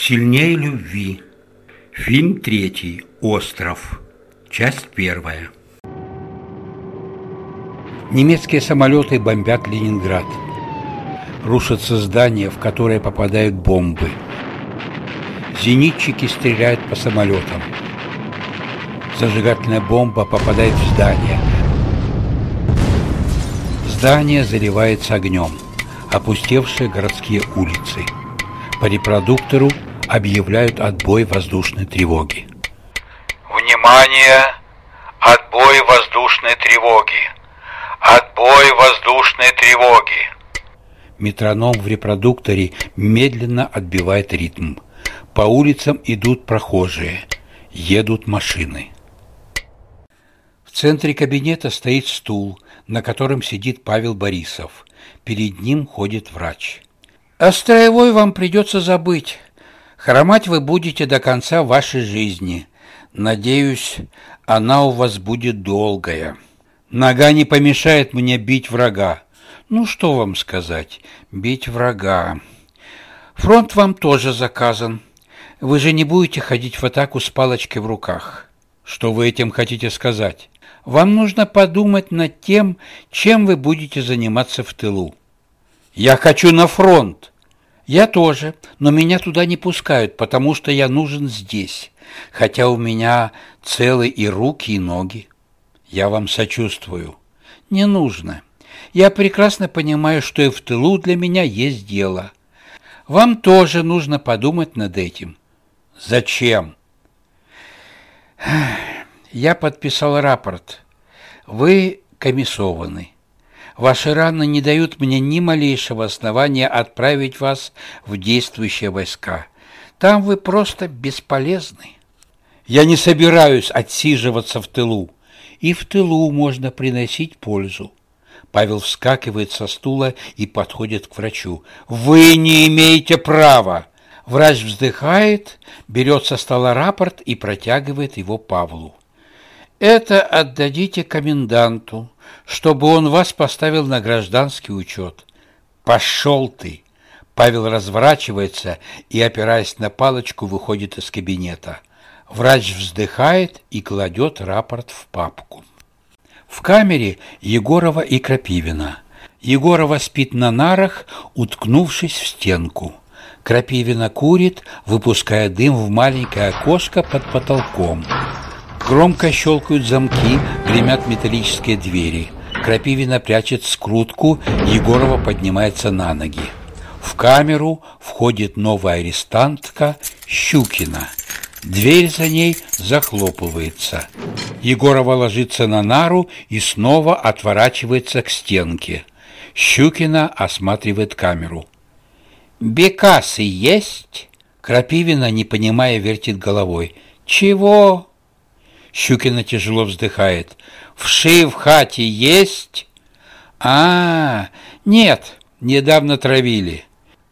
Сильнее любви. Фильм третий. Остров. Часть первая. Немецкие самолеты бомбят Ленинград. Рушатся здания, в которые попадают бомбы. Зенитчики стреляют по самолетам. Зажигательная бомба попадает в здание. Здание заливается огнем. Опустевшие городские улицы. По репродуктору объявляют отбой воздушной тревоги. Внимание! Отбой воздушной тревоги! Отбой воздушной тревоги! Метроном в репродукторе медленно отбивает ритм. По улицам идут прохожие, едут машины. В центре кабинета стоит стул, на котором сидит Павел Борисов. Перед ним ходит врач. О строевой вам придется забыть. Хромать вы будете до конца вашей жизни. Надеюсь, она у вас будет долгая. Нога не помешает мне бить врага. Ну, что вам сказать? Бить врага. Фронт вам тоже заказан. Вы же не будете ходить в атаку с палочкой в руках. Что вы этим хотите сказать? Вам нужно подумать над тем, чем вы будете заниматься в тылу. Я хочу на фронт. Я тоже, но меня туда не пускают, потому что я нужен здесь, хотя у меня целы и руки, и ноги. Я вам сочувствую. Не нужно. Я прекрасно понимаю, что и в тылу для меня есть дело. Вам тоже нужно подумать над этим. Зачем? Я подписал рапорт. Вы комиссованы. Ваши раны не дают мне ни малейшего основания отправить вас в действующие войска. Там вы просто бесполезны. Я не собираюсь отсиживаться в тылу. И в тылу можно приносить пользу. Павел вскакивает со стула и подходит к врачу. «Вы не имеете права!» Врач вздыхает, берет со стола рапорт и протягивает его Павлу. «Это отдадите коменданту чтобы он вас поставил на гражданский учет. Пошел ты! Павел разворачивается и, опираясь на палочку, выходит из кабинета. Врач вздыхает и кладет рапорт в папку. В камере Егорова и Крапивина. Егорова спит на нарах, уткнувшись в стенку. Крапивина курит, выпуская дым в маленькое окошко под потолком. Громко щелкают замки, гремят металлические двери. Крапивина прячет скрутку, Егорова поднимается на ноги. В камеру входит новая арестантка Щукина. Дверь за ней захлопывается. Егорова ложится на нару и снова отворачивается к стенке. Щукина осматривает камеру. «Бекасы есть?» Крапивина, не понимая, вертит головой. «Чего?» Щукина тяжело вздыхает. «Вши в хате есть?» «А, нет, недавно травили».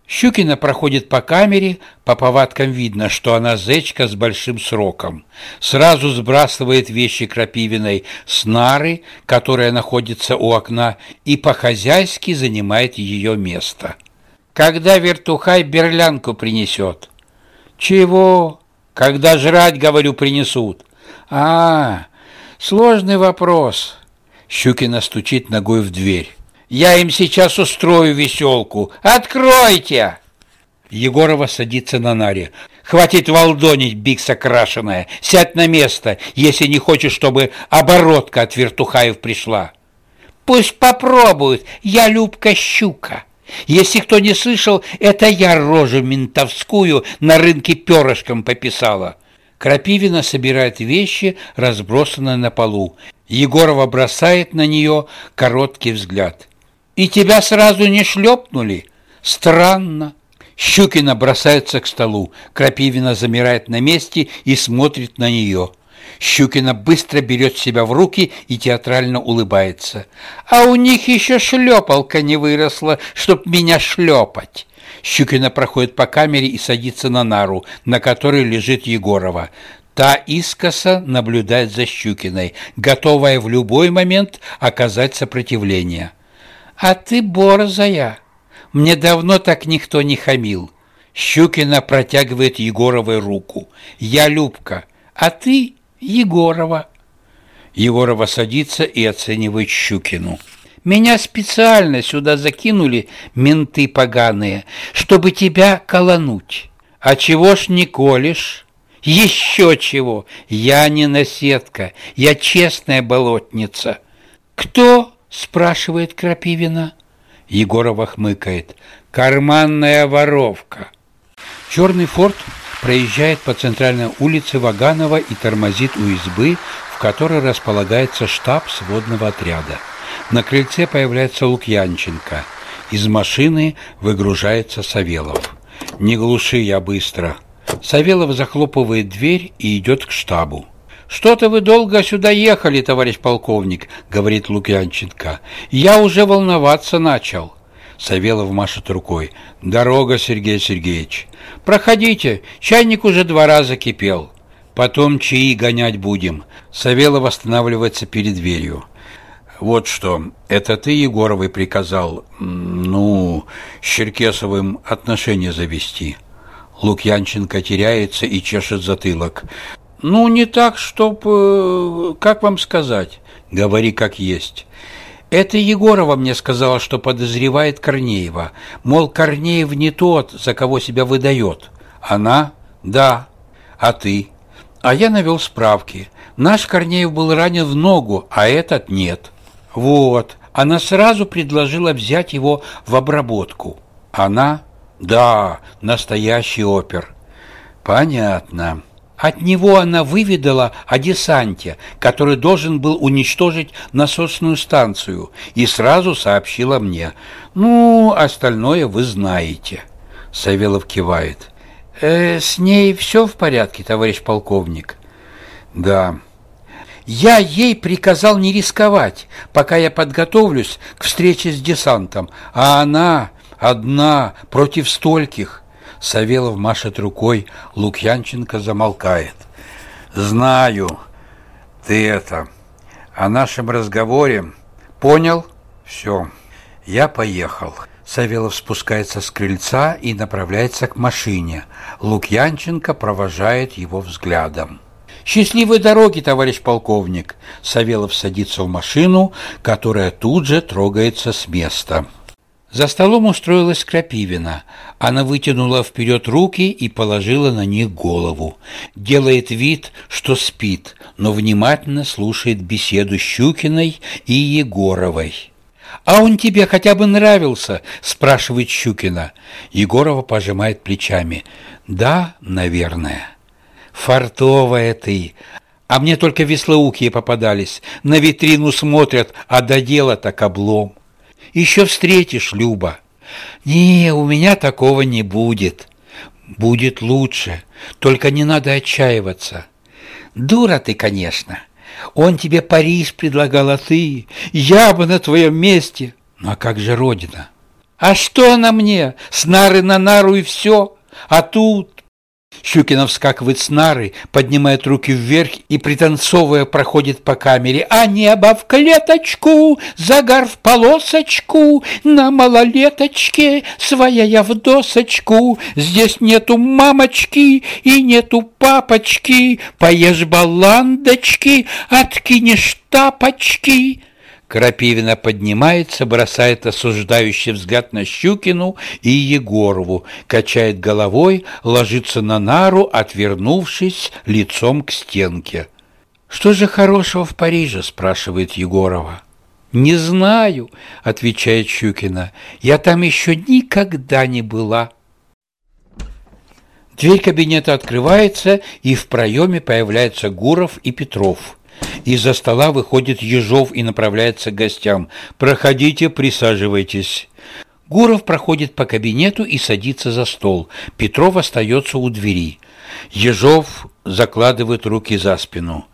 Щукина проходит по камере, по повадкам видно, что она зечка с большим сроком. Сразу сбрасывает вещи Крапивиной с нары, которая находится у окна, и по-хозяйски занимает ее место. «Когда вертухай берлянку принесет?» «Чего? Когда жрать, говорю, принесут?» А, сложный вопрос. Щукина стучит ногой в дверь. Я им сейчас устрою веселку. Откройте! Егорова садится на наре. Хватит волдонить, бикса крашеная. Сядь на место, если не хочешь, чтобы оборотка от вертухаев пришла. Пусть попробуют. Я Любка Щука. Если кто не слышал, это я рожу ментовскую на рынке перышком пописала. Крапивина собирает вещи, разбросанные на полу. Егорова бросает на нее короткий взгляд. «И тебя сразу не шлепнули? Странно!» Щукина бросается к столу. Крапивина замирает на месте и смотрит на нее. Щукина быстро берет себя в руки и театрально улыбается. «А у них еще шлепалка не выросла, чтоб меня шлепать!» Щукина проходит по камере и садится на нару, на которой лежит Егорова. Та искоса наблюдает за Щукиной, готовая в любой момент оказать сопротивление. «А ты борзая! Мне давно так никто не хамил!» Щукина протягивает Егоровой руку. «Я Любка, а ты Егорова». Егорова садится и оценивает Щукину. «Меня специально сюда закинули менты поганые, чтобы тебя колонуть. А чего ж не колешь?» «Еще чего! Я не наседка, я честная болотница». «Кто?» – спрашивает Крапивина. Егорова хмыкает. «Карманная воровка». Черный форт проезжает по центральной улице Ваганова и тормозит у избы, в которой располагается штаб сводного отряда. На крыльце появляется Лукьянченко. Из машины выгружается Савелов. «Не глуши я быстро». Савелов захлопывает дверь и идет к штабу. «Что-то вы долго сюда ехали, товарищ полковник», — говорит Лукьянченко. «Я уже волноваться начал». Савелов машет рукой. «Дорога, Сергей Сергеевич. Проходите, чайник уже два раза кипел. Потом чаи гонять будем». Савелов останавливается перед дверью. «Вот что, это ты, Егоровой, приказал, ну, с Черкесовым отношения завести?» Лукьянченко теряется и чешет затылок. «Ну, не так, чтоб... Э, как вам сказать?» «Говори как есть». Это Егорова мне сказала, что подозревает Корнеева. Мол, Корнеев не тот, за кого себя выдает. Она? Да. А ты? А я навел справки. Наш Корнеев был ранен в ногу, а этот нет. Вот. Она сразу предложила взять его в обработку. Она? Да, настоящий опер. Понятно. От него она выведала о десанте, который должен был уничтожить насосную станцию, и сразу сообщила мне. «Ну, остальное вы знаете». Савелов кивает. «Э, «С ней все в порядке, товарищ полковник?» «Да». «Я ей приказал не рисковать, пока я подготовлюсь к встрече с десантом, а она одна против стольких». Савелов машет рукой, Лукьянченко замолкает. «Знаю, ты это, о нашем разговоре. Понял? Все, я поехал». Савелов спускается с крыльца и направляется к машине. Лукьянченко провожает его взглядом. «Счастливой дороги, товарищ полковник!» Савелов садится в машину, которая тут же трогается с места. За столом устроилась Крапивина. Она вытянула вперед руки и положила на них голову. Делает вид, что спит, но внимательно слушает беседу Щукиной и Егоровой. «А он тебе хотя бы нравился?» – спрашивает Щукина. Егорова пожимает плечами. «Да, наверное». «Фартовая ты!» А мне только веслоухие попадались. На витрину смотрят, а до дела так облом. Еще встретишь, Люба. Не, у меня такого не будет. Будет лучше, только не надо отчаиваться. Дура ты, конечно. Он тебе Париж предлагал, а ты... Я бы на твоем месте. Ну, а как же Родина? А что она мне? С нары на нару и все. А тут Щукина вскакивает с нары, поднимает руки вверх и, пританцовывая, проходит по камере. А небо в клеточку, загар в полосочку, на малолеточке, своя я в досочку. Здесь нету мамочки и нету папочки, поешь баландочки, откинешь тапочки. Крапивина поднимается, бросает осуждающий взгляд на Щукину и Егорову, качает головой, ложится на нару, отвернувшись лицом к стенке. «Что же хорошего в Париже?» – спрашивает Егорова. «Не знаю», – отвечает Щукина. «Я там еще никогда не была». Дверь кабинета открывается, и в проеме появляются Гуров и Петров. Из-за стола выходит Ежов и направляется к гостям. «Проходите, присаживайтесь». Гуров проходит по кабинету и садится за стол. Петров остается у двери. Ежов закладывает руки за спину.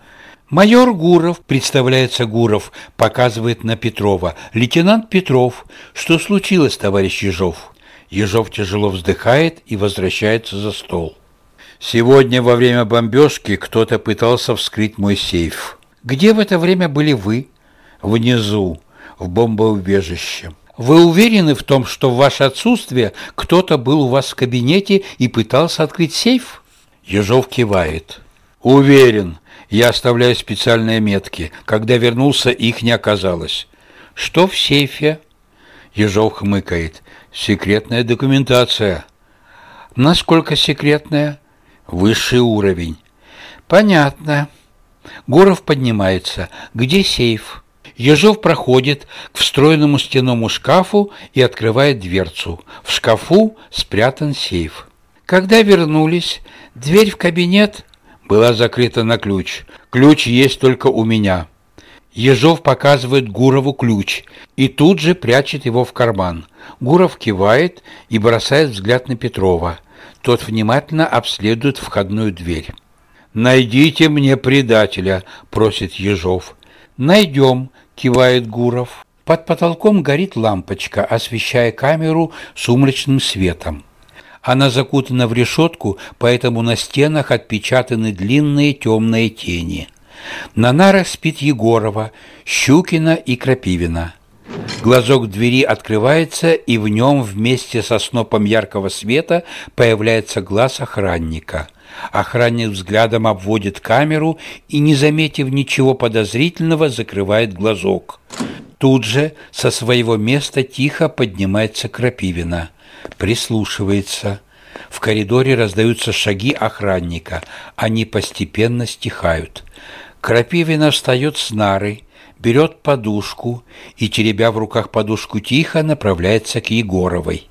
«Майор Гуров», представляется Гуров, показывает на Петрова. «Лейтенант Петров, что случилось, товарищ Ежов?» Ежов тяжело вздыхает и возвращается за стол. Сегодня во время бомбежки кто-то пытался вскрыть мой сейф. Где в это время были вы? Внизу, в бомбоубежище. Вы уверены в том, что в ваше отсутствие кто-то был у вас в кабинете и пытался открыть сейф? Ежов кивает. Уверен. Я оставляю специальные метки. Когда вернулся, их не оказалось. Что в сейфе? Ежов хмыкает. Секретная документация. Насколько секретная? Высший уровень. Понятно. Гуров поднимается. Где сейф? Ежов проходит к встроенному стенному шкафу и открывает дверцу. В шкафу спрятан сейф. Когда вернулись, дверь в кабинет была закрыта на ключ. Ключ есть только у меня. Ежов показывает Гурову ключ и тут же прячет его в карман. Гуров кивает и бросает взгляд на Петрова. Тот внимательно обследует входную дверь. «Найдите мне предателя», — просит Ежов. «Найдем», — кивает Гуров. Под потолком горит лампочка, освещая камеру сумрачным светом. Она закутана в решетку, поэтому на стенах отпечатаны длинные темные тени. На нарах спит Егорова, Щукина и Крапивина. Глазок двери открывается, и в нем вместе со снопом яркого света появляется глаз охранника. Охранник взглядом обводит камеру и, не заметив ничего подозрительного, закрывает глазок. Тут же со своего места тихо поднимается Крапивина. Прислушивается. В коридоре раздаются шаги охранника. Они постепенно стихают. Крапивина встает с нары, берет подушку и, теребя в руках подушку тихо, направляется к Егоровой.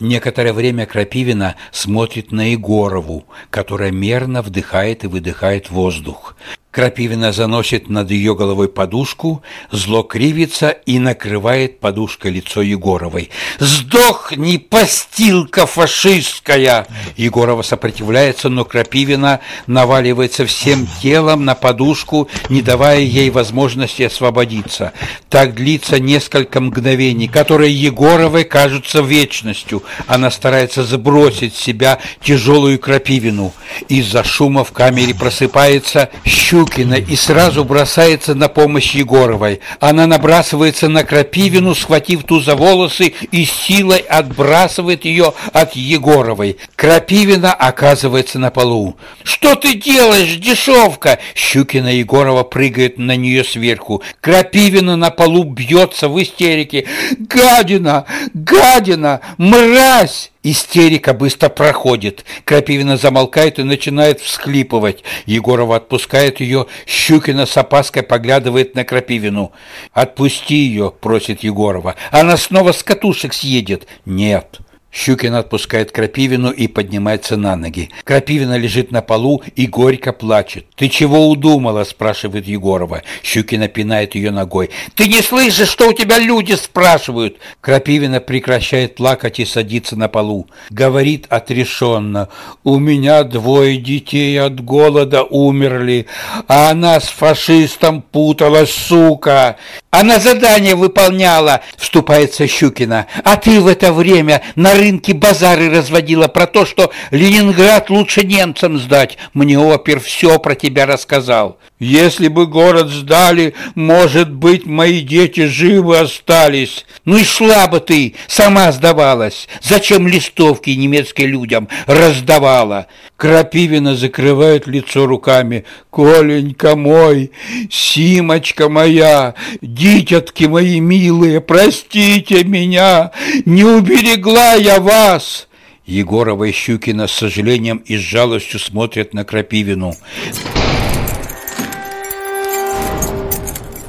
Некоторое время Крапивина смотрит на Егорову, которая мерно вдыхает и выдыхает воздух. Крапивина заносит над ее головой подушку, зло кривится и накрывает подушкой лицо Егоровой. «Сдохни, постилка фашистская!» Егорова сопротивляется, но Крапивина наваливается всем телом на подушку, не давая ей возможности освободиться. Так длится несколько мгновений, которые Егоровой кажутся вечностью. Она старается сбросить с себя тяжелую Крапивину. Из-за шума в камере просыпается щука Щукина и сразу бросается на помощь Егоровой. Она набрасывается на Крапивину, схватив ту за волосы и силой отбрасывает ее от Егоровой. Крапивина оказывается на полу. «Что ты делаешь, дешевка?» Щукина Егорова прыгает на нее сверху. Крапивина на полу бьется в истерике. «Гадина! Гадина! Мразь!» Истерика быстро проходит. Крапивина замолкает и начинает всхлипывать. Егорова отпускает ее. Щукина с опаской поглядывает на Крапивину. «Отпусти ее», — просит Егорова. «Она снова с катушек съедет». «Нет». Щукин отпускает Крапивину и поднимается на ноги. Крапивина лежит на полу и горько плачет. «Ты чего удумала?» – спрашивает Егорова. Щукина пинает ее ногой. «Ты не слышишь, что у тебя люди спрашивают?» Крапивина прекращает плакать и садится на полу. Говорит отрешенно. «У меня двое детей от голода умерли, а она с фашистом путалась, сука!» Она задание выполняла, вступается Щукина. А ты в это время на рынке базары разводила про то, что Ленинград лучше немцам сдать. Мне опер все про тебя рассказал. Если бы город сдали, может быть, мои дети живы остались. Ну и слабо ты, сама сдавалась. Зачем листовки немецким людям раздавала? Крапивина закрывает лицо руками. Коленька мой, Симочка моя, дитятки мои милые, простите меня, не уберегла я вас. Егорова и Щукина с сожалением и с жалостью смотрят на Крапивину.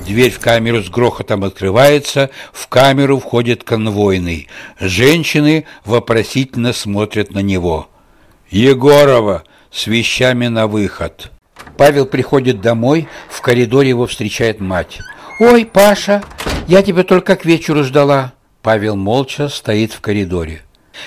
Дверь в камеру с грохотом открывается, в камеру входит конвойный. Женщины вопросительно смотрят на него. «Егорова, с вещами на выход!» Павел приходит домой, в коридоре его встречает мать. «Ой, Паша, я тебя только к вечеру ждала!» Павел молча стоит в коридоре.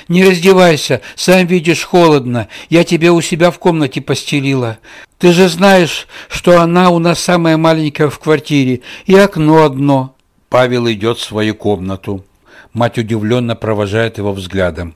«Не раздевайся, сам видишь, холодно. Я тебя у себя в комнате постелила. Ты же знаешь, что она у нас самая маленькая в квартире, и окно одно». Павел идет в свою комнату. Мать удивленно провожает его взглядом.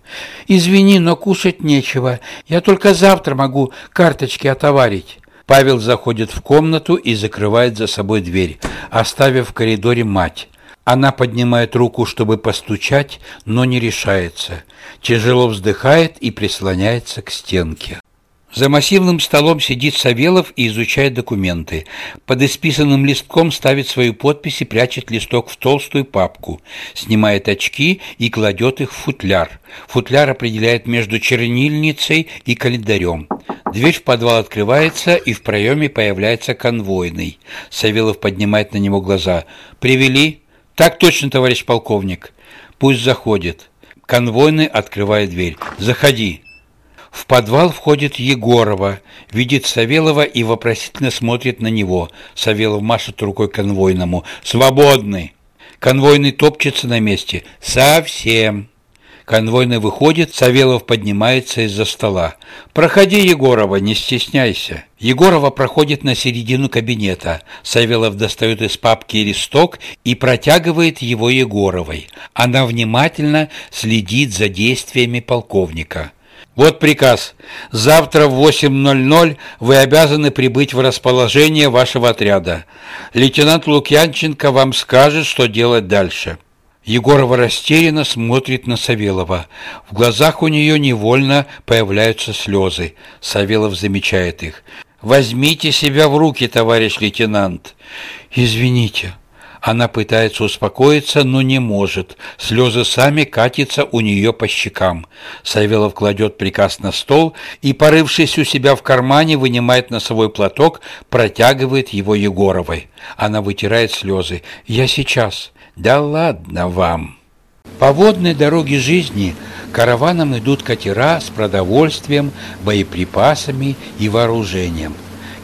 «Извини, но кушать нечего. Я только завтра могу карточки отоварить». Павел заходит в комнату и закрывает за собой дверь, оставив в коридоре мать. Она поднимает руку, чтобы постучать, но не решается. Тяжело вздыхает и прислоняется к стенке. За массивным столом сидит Савелов и изучает документы. Под исписанным листком ставит свою подпись и прячет листок в толстую папку. Снимает очки и кладет их в футляр. Футляр определяет между чернильницей и календарем. Дверь в подвал открывается, и в проеме появляется конвойный. Савелов поднимает на него глаза. «Привели?» «Так точно, товарищ полковник». «Пусть заходит». Конвойный открывает дверь. «Заходи». В подвал входит Егорова, видит Савелова и вопросительно смотрит на него. Савелов машет рукой конвойному. «Свободный!» Конвойный топчется на месте. «Совсем!» Конвойный выходит, Савелов поднимается из-за стола. «Проходи, Егорова, не стесняйся». Егорова проходит на середину кабинета. Савелов достает из папки листок и протягивает его Егоровой. Она внимательно следит за действиями полковника. Вот приказ. Завтра в 8.00 вы обязаны прибыть в расположение вашего отряда. Лейтенант Лукьянченко вам скажет, что делать дальше. Егорова растерянно смотрит на Савелова. В глазах у нее невольно появляются слезы. Савелов замечает их. «Возьмите себя в руки, товарищ лейтенант». «Извините». Она пытается успокоиться, но не может. Слезы сами катятся у нее по щекам. Савелов кладет приказ на стол и, порывшись у себя в кармане, вынимает носовой платок, протягивает его Егоровой. Она вытирает слезы. «Я сейчас». «Да ладно вам». По водной дороге жизни караваном идут катера с продовольствием, боеприпасами и вооружением.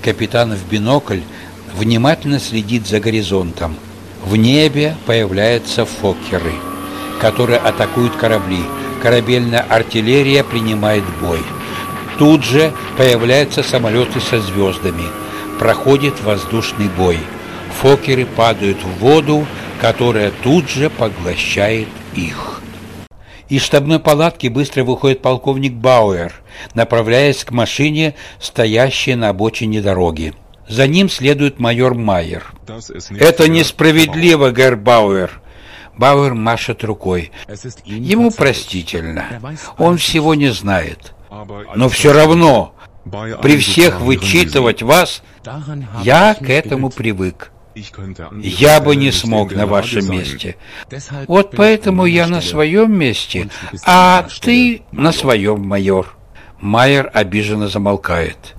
Капитан в бинокль внимательно следит за горизонтом. В небе появляются фоккеры, которые атакуют корабли. Корабельная артиллерия принимает бой. Тут же появляются самолеты со звездами. Проходит воздушный бой. Фокеры падают в воду, которая тут же поглощает их. Из штабной палатки быстро выходит полковник Бауэр, направляясь к машине, стоящей на обочине дороги. За ним следует майор Майер. «Это несправедливо, Герр Бауэр!» Бауэр машет рукой. Ему простительно. Он всего не знает. Но все равно, при всех вычитывать вас, я к этому привык. Я бы не смог на вашем месте. Вот поэтому я на своем месте, а ты на своем, майор. Майер обиженно замолкает.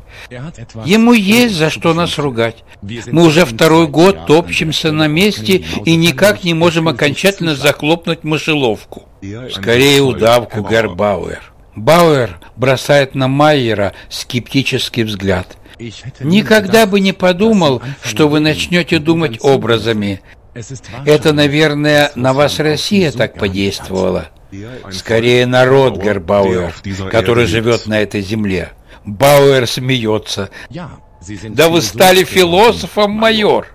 Ему есть за что нас ругать. Мы уже второй год топчемся на месте и никак не можем окончательно захлопнуть мышеловку. Скорее удавку, Герр Бауэр. Бауэр бросает на Майера скептический взгляд. Никогда бы не подумал, что вы начнете думать образами. Это, наверное, на вас Россия так подействовала. Скорее народ, Гербауэр, который живет на этой земле. Бауэр смеется. Да вы стали философом, майор.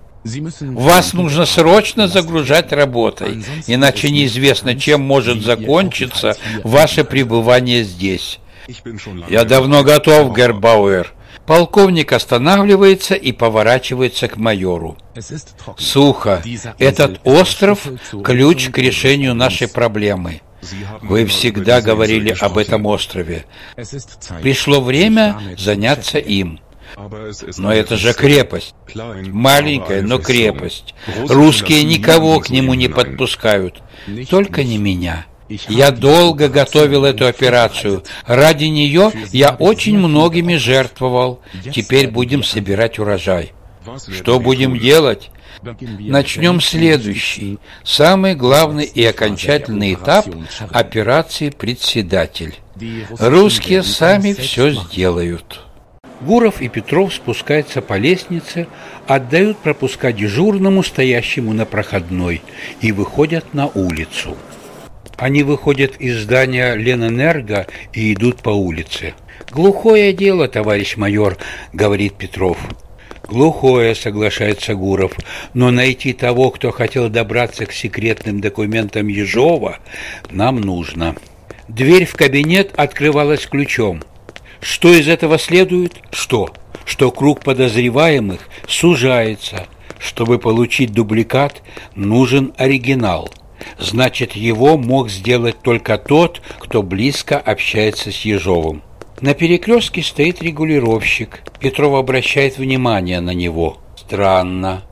Вас нужно срочно загружать работой, иначе неизвестно, чем может закончиться ваше пребывание здесь. Я давно готов, Гербауэр. Полковник останавливается и поворачивается к майору. Сухо. Этот остров – ключ к решению нашей проблемы. Вы всегда говорили об этом острове. Пришло время заняться им. Но это же крепость. Маленькая, но крепость. Русские никого к нему не подпускают. Только не меня. Я долго готовил эту операцию. Ради нее я очень многими жертвовал. Теперь будем собирать урожай. Что будем делать? Начнем следующий, самый главный и окончательный этап операции «Председатель». Русские сами все сделают. Гуров и Петров спускаются по лестнице, отдают пропуска дежурному, стоящему на проходной, и выходят на улицу. Они выходят из здания Ленэнерго и идут по улице. «Глухое дело, товарищ майор», — говорит Петров. «Глухое», — соглашается Гуров, «но найти того, кто хотел добраться к секретным документам Ежова, нам нужно». Дверь в кабинет открывалась ключом. Что из этого следует? Что? Что круг подозреваемых сужается. Чтобы получить дубликат, нужен оригинал. Значит, его мог сделать только тот, кто близко общается с Ежовым. На перекрестке стоит регулировщик. Петров обращает внимание на него. Странно.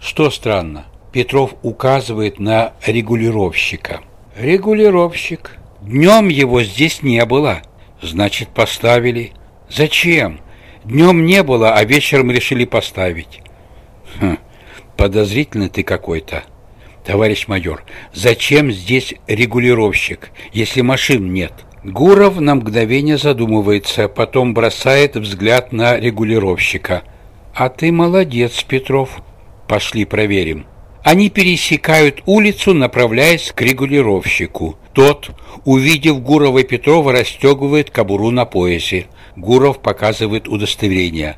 Что странно? Петров указывает на регулировщика. Регулировщик. Днем его здесь не было. Значит, поставили. Зачем? Днем не было, а вечером решили поставить. Хм, подозрительный ты какой-то. Товарищ майор, зачем здесь регулировщик, если машин нет? Гуров на мгновение задумывается, потом бросает взгляд на регулировщика. «А ты молодец, Петров. Пошли проверим». Они пересекают улицу, направляясь к регулировщику. Тот, увидев Гурова и Петрова, расстегивает кобуру на поясе. Гуров показывает удостоверение.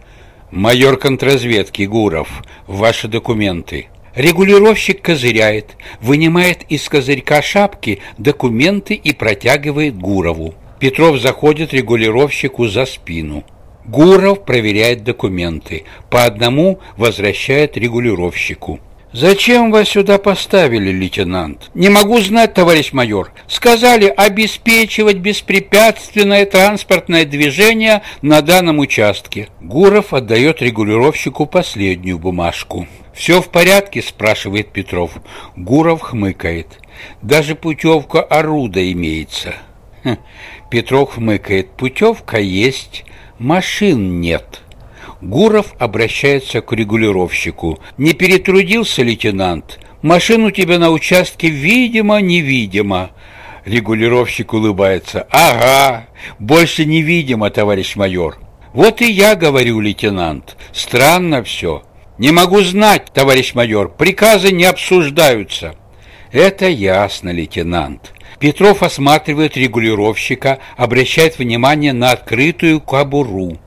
«Майор контрразведки Гуров, ваши документы». Регулировщик козыряет, вынимает из козырька шапки документы и протягивает Гурову. Петров заходит регулировщику за спину. Гуров проверяет документы, по одному возвращает регулировщику. «Зачем вас сюда поставили, лейтенант?» «Не могу знать, товарищ майор. Сказали обеспечивать беспрепятственное транспортное движение на данном участке». Гуров отдает регулировщику последнюю бумажку. «Все в порядке?» – спрашивает Петров. Гуров хмыкает. «Даже путевка Оруда имеется». Хм. Петров хмыкает. «Путевка есть, машин нет». Гуров обращается к регулировщику. «Не перетрудился, лейтенант? Машин у тебя на участке видимо-невидимо». Регулировщик улыбается. «Ага, больше невидимо, товарищ майор». «Вот и я говорю, лейтенант. Странно все. Не могу знать, товарищ майор. Приказы не обсуждаются». «Это ясно, лейтенант». Петров осматривает регулировщика, обращает внимание на открытую кобуру.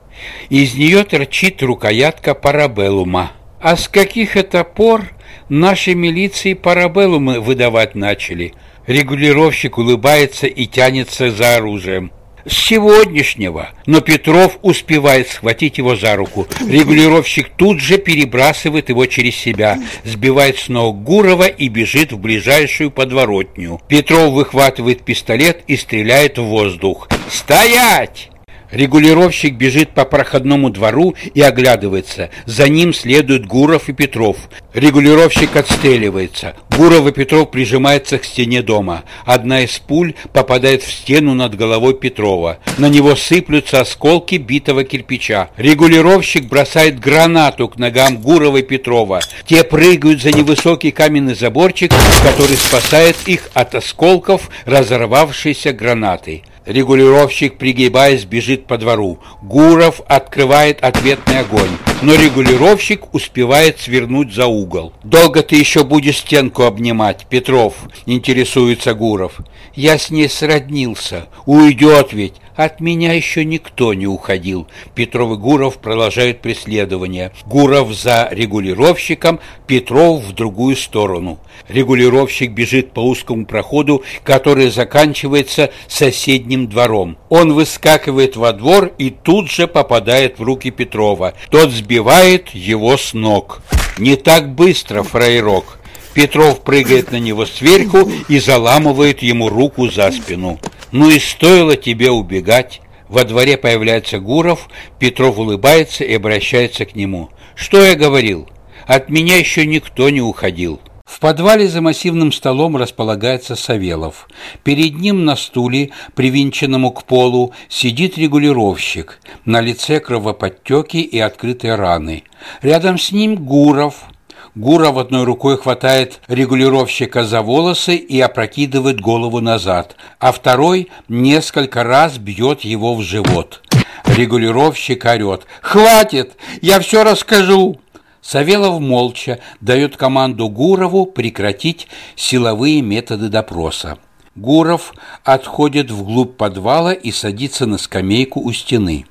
Из нее торчит рукоятка парабеллума. А с каких это пор наши милиции парабеллумы выдавать начали? Регулировщик улыбается и тянется за оружием. С сегодняшнего, но Петров успевает схватить его за руку. Регулировщик тут же перебрасывает его через себя, сбивает с ног Гурова и бежит в ближайшую подворотню. Петров выхватывает пистолет и стреляет в воздух. «Стоять!» Регулировщик бежит по проходному двору и оглядывается. За ним следуют Гуров и Петров. Регулировщик отстреливается. Гуров и Петров прижимаются к стене дома. Одна из пуль попадает в стену над головой Петрова. На него сыплются осколки битого кирпича. Регулировщик бросает гранату к ногам Гурова и Петрова. Те прыгают за невысокий каменный заборчик, который спасает их от осколков разорвавшейся гранаты. Регулировщик, пригибаясь, бежит по двору. Гуров открывает ответный огонь, но регулировщик успевает свернуть за угол. «Долго ты еще будешь стенку обнимать, Петров?» – интересуется Гуров. «Я с ней сроднился. Уйдет ведь. От меня еще никто не уходил. Петров и Гуров продолжают преследование. Гуров за регулировщиком, Петров в другую сторону. Регулировщик бежит по узкому проходу, который заканчивается соседним двором. Он выскакивает во двор и тут же попадает в руки Петрова. Тот сбивает его с ног. «Не так быстро, фрейрок!» Петров прыгает на него сверху и заламывает ему руку за спину. «Ну и стоило тебе убегать!» Во дворе появляется Гуров, Петров улыбается и обращается к нему. «Что я говорил? От меня еще никто не уходил». В подвале за массивным столом располагается Савелов. Перед ним на стуле, привинченному к полу, сидит регулировщик. На лице кровоподтеки и открытые раны. Рядом с ним Гуров, Гуров одной рукой хватает регулировщика за волосы и опрокидывает голову назад, а второй несколько раз бьет его в живот. Регулировщик орет «Хватит! Я все расскажу!» Савелов молча дает команду Гурову прекратить силовые методы допроса. Гуров отходит вглубь подвала и садится на скамейку у стены.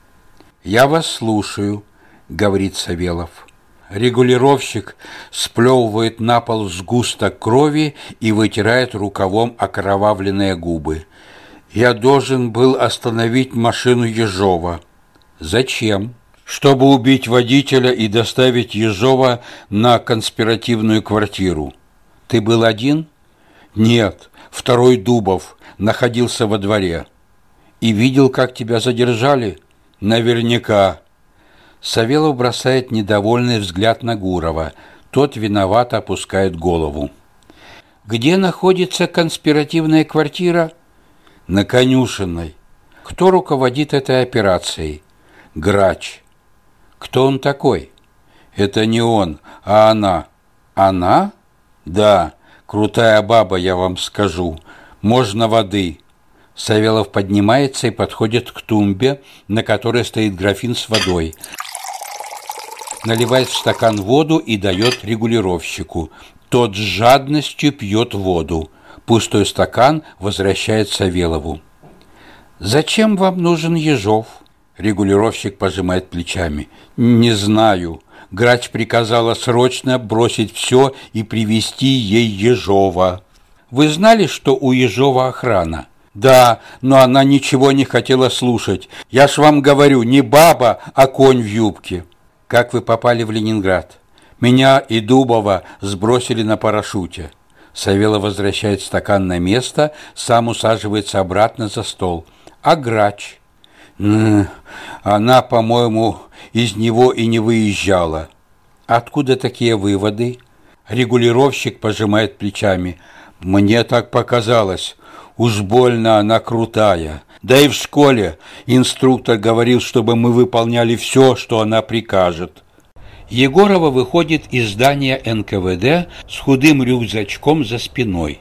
«Я вас слушаю», — говорит Савелов. Регулировщик сплевывает на пол сгусток крови и вытирает рукавом окровавленные губы. «Я должен был остановить машину Ежова». «Зачем?» чтобы убить водителя и доставить Ежова на конспиративную квартиру. Ты был один? Нет, второй Дубов находился во дворе. И видел, как тебя задержали? Наверняка. Савелов бросает недовольный взгляд на Гурова. Тот виновато опускает голову. Где находится конспиративная квартира? На конюшенной. Кто руководит этой операцией? Грач. Кто он такой? Это не он, а она. Она? Да, крутая баба, я вам скажу. Можно воды. Савелов поднимается и подходит к тумбе, на которой стоит графин с водой. Наливает в стакан воду и дает регулировщику. Тот с жадностью пьет воду. Пустой стакан возвращает Савелову. «Зачем вам нужен Ежов?» Регулировщик пожимает плечами. «Не знаю. Грач приказала срочно бросить все и привести ей Ежова». «Вы знали, что у Ежова охрана?» «Да, но она ничего не хотела слушать. Я ж вам говорю, не баба, а конь в юбке». «Как вы попали в Ленинград?» «Меня и Дубова сбросили на парашюте». Савела возвращает стакан на место, сам усаживается обратно за стол. «А грач?» Она, по-моему, из него и не выезжала. Откуда такие выводы? Регулировщик пожимает плечами. Мне так показалось. Уж больно она крутая. Да и в школе инструктор говорил, чтобы мы выполняли все, что она прикажет. Егорова выходит из здания НКВД с худым рюкзачком за спиной.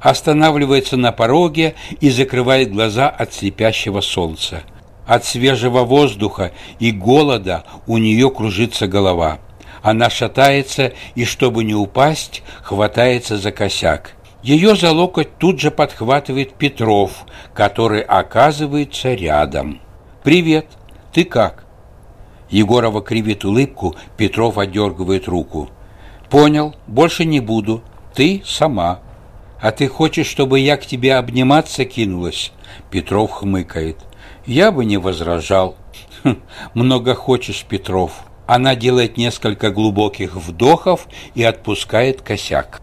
Останавливается на пороге и закрывает глаза от слепящего солнца. От свежего воздуха и голода у нее кружится голова. Она шатается и, чтобы не упасть, хватается за косяк. Ее за локоть тут же подхватывает Петров, который оказывается рядом. «Привет, ты как?» Егорова кривит улыбку, Петров одергивает руку. «Понял, больше не буду. Ты сама». «А ты хочешь, чтобы я к тебе обниматься кинулась?» Петров хмыкает. Я бы не возражал. Хм, много хочешь, Петров. Она делает несколько глубоких вдохов и отпускает косяк.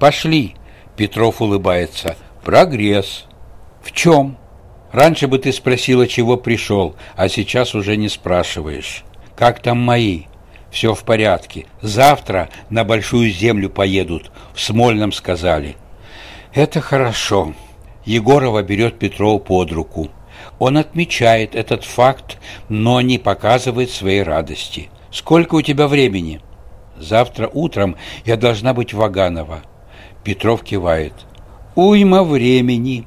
Пошли. Петров улыбается. Прогресс. В чем? Раньше бы ты спросила, чего пришел, а сейчас уже не спрашиваешь. Как там мои? Все в порядке. Завтра на Большую Землю поедут. В Смольном сказали. Это хорошо. Егорова берет Петрова под руку. Он отмечает этот факт, но не показывает своей радости. «Сколько у тебя времени?» «Завтра утром я должна быть в Ваганово». Петров кивает. «Уйма времени».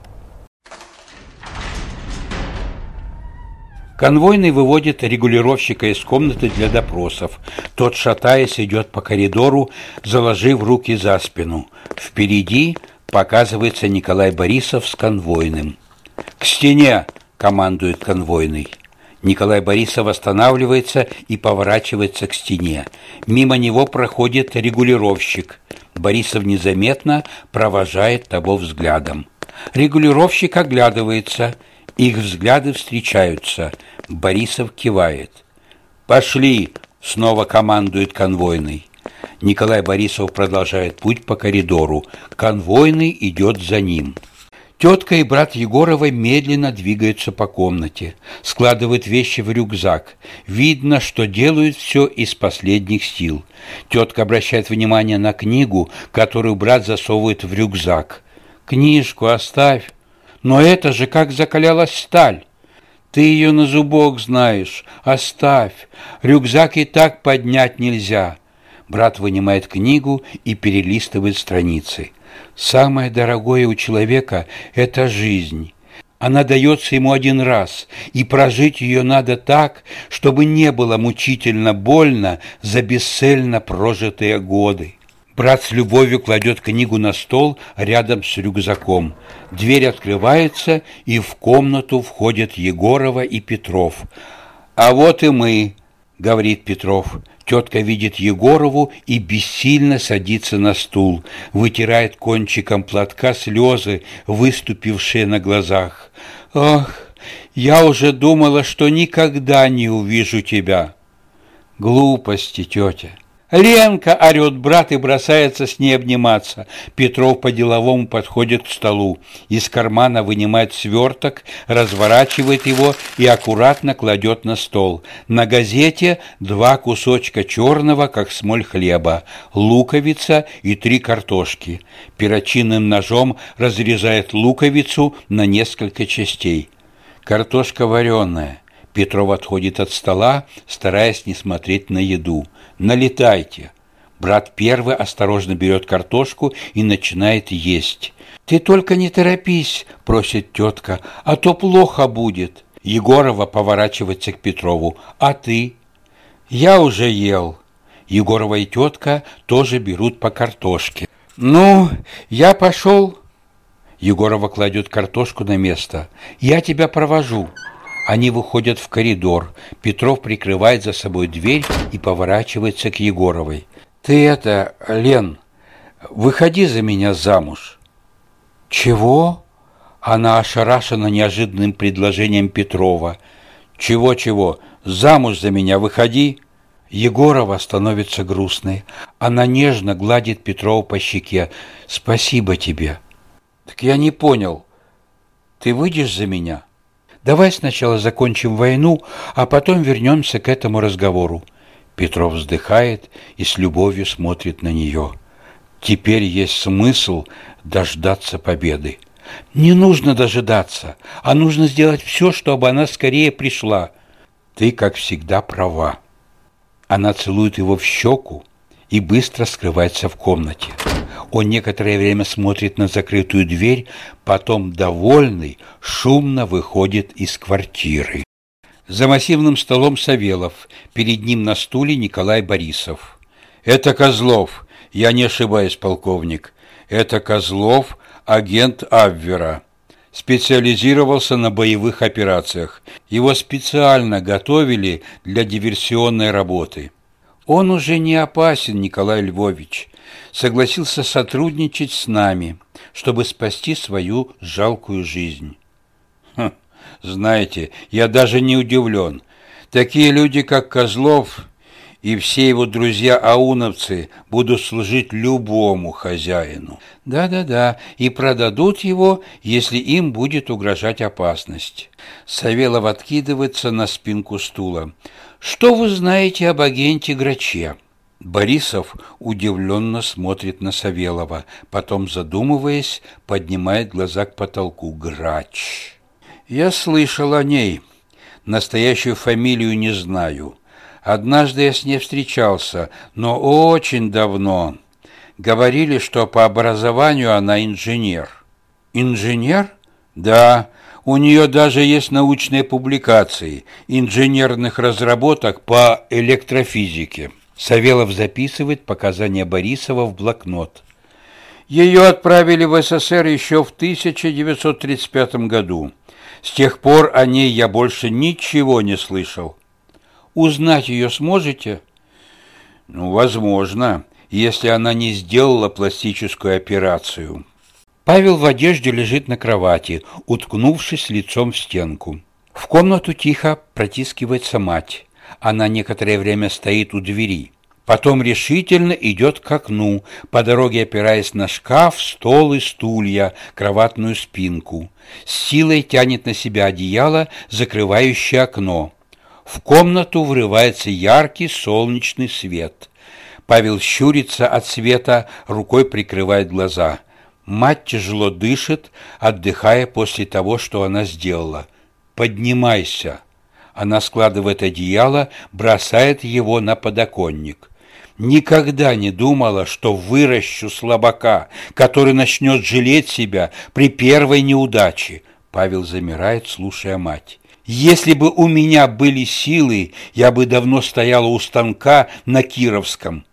Конвойный выводит регулировщика из комнаты для допросов. Тот, шатаясь, идет по коридору, заложив руки за спину. Впереди показывается Николай Борисов с конвойным. «К стене!» командует конвойный. Николай Борисов останавливается и поворачивается к стене. Мимо него проходит регулировщик. Борисов незаметно провожает того взглядом. Регулировщик оглядывается. Их взгляды встречаются. Борисов кивает. «Пошли!» — снова командует конвойный. Николай Борисов продолжает путь по коридору. Конвойный идет за ним. Тетка и брат Егоровой медленно двигаются по комнате, складывают вещи в рюкзак. Видно, что делают все из последних сил. Тетка обращает внимание на книгу, которую брат засовывает в рюкзак. «Книжку оставь. Но это же как закалялась сталь. Ты ее на зубок знаешь. Оставь. Рюкзак и так поднять нельзя». Брат вынимает книгу и перелистывает страницы. Самое дорогое у человека – это жизнь. Она дается ему один раз, и прожить ее надо так, чтобы не было мучительно больно за бесцельно прожитые годы. Брат с любовью кладет книгу на стол рядом с рюкзаком. Дверь открывается, и в комнату входят Егорова и Петров. «А вот и мы», — говорит Петров. Тетка видит Егорову и бессильно садится на стул, вытирает кончиком платка слезы, выступившие на глазах. «Ах, я уже думала, что никогда не увижу тебя!» Глупости, тетя. Ленка орет брат и бросается с ней обниматься. Петров по-деловому подходит к столу. Из кармана вынимает сверток, разворачивает его и аккуратно кладет на стол. На газете два кусочка черного, как смоль хлеба, луковица и три картошки. Перочинным ножом разрезает луковицу на несколько частей. Картошка вареная. Петров отходит от стола, стараясь не смотреть на еду налетайте. Брат первый осторожно берет картошку и начинает есть. «Ты только не торопись», — просит тетка, — «а то плохо будет». Егорова поворачивается к Петрову. «А ты?» «Я уже ел». Егорова и тетка тоже берут по картошке. «Ну, я пошел». Егорова кладет картошку на место. «Я тебя провожу». Они выходят в коридор. Петров прикрывает за собой дверь и поворачивается к Егоровой. «Ты это, Лен, выходи за меня замуж». «Чего?» Она ошарашена неожиданным предложением Петрова. «Чего-чего? Замуж за меня выходи!» Егорова становится грустной. Она нежно гладит Петрова по щеке. «Спасибо тебе». «Так я не понял. Ты выйдешь за меня?» Давай сначала закончим войну, а потом вернемся к этому разговору. Петров вздыхает и с любовью смотрит на нее. Теперь есть смысл дождаться победы. Не нужно дожидаться, а нужно сделать все, чтобы она скорее пришла. Ты, как всегда, права. Она целует его в щеку и быстро скрывается в комнате. Он некоторое время смотрит на закрытую дверь, потом, довольный, шумно выходит из квартиры. За массивным столом Савелов, перед ним на стуле Николай Борисов. «Это Козлов, я не ошибаюсь, полковник. Это Козлов, агент Абвера. Специализировался на боевых операциях. Его специально готовили для диверсионной работы». Он уже не опасен, Николай Львович согласился сотрудничать с нами, чтобы спасти свою жалкую жизнь. Хм, знаете, я даже не удивлен. Такие люди, как Козлов и все его друзья-ауновцы будут служить любому хозяину. Да-да-да, и продадут его, если им будет угрожать опасность. Савелов откидывается на спинку стула. Что вы знаете об агенте Граче? Борисов удивленно смотрит на Савелова, потом, задумываясь, поднимает глаза к потолку. Грач. Я слышал о ней. Настоящую фамилию не знаю. Однажды я с ней встречался, но очень давно. Говорили, что по образованию она инженер. Инженер? Да. У нее даже есть научные публикации инженерных разработок по электрофизике. Савелов записывает показания Борисова в блокнот. Ее отправили в СССР еще в 1935 году. С тех пор о ней я больше ничего не слышал. Узнать ее сможете? Ну, возможно, если она не сделала пластическую операцию. Павел в одежде лежит на кровати, уткнувшись лицом в стенку. В комнату тихо протискивается мать. Она некоторое время стоит у двери. Потом решительно идет к окну, по дороге опираясь на шкаф, стол и стулья, кроватную спинку. С силой тянет на себя одеяло, закрывающее окно. В комнату врывается яркий солнечный свет. Павел щурится от света, рукой прикрывает глаза. Мать тяжело дышит, отдыхая после того, что она сделала. «Поднимайся!» Она складывает одеяло, бросает его на подоконник. Никогда не думала, что выращу слабака, который начнет жалеть себя при первой неудаче. Павел замирает, слушая мать. Если бы у меня были силы, я бы давно стояла у станка на Кировском.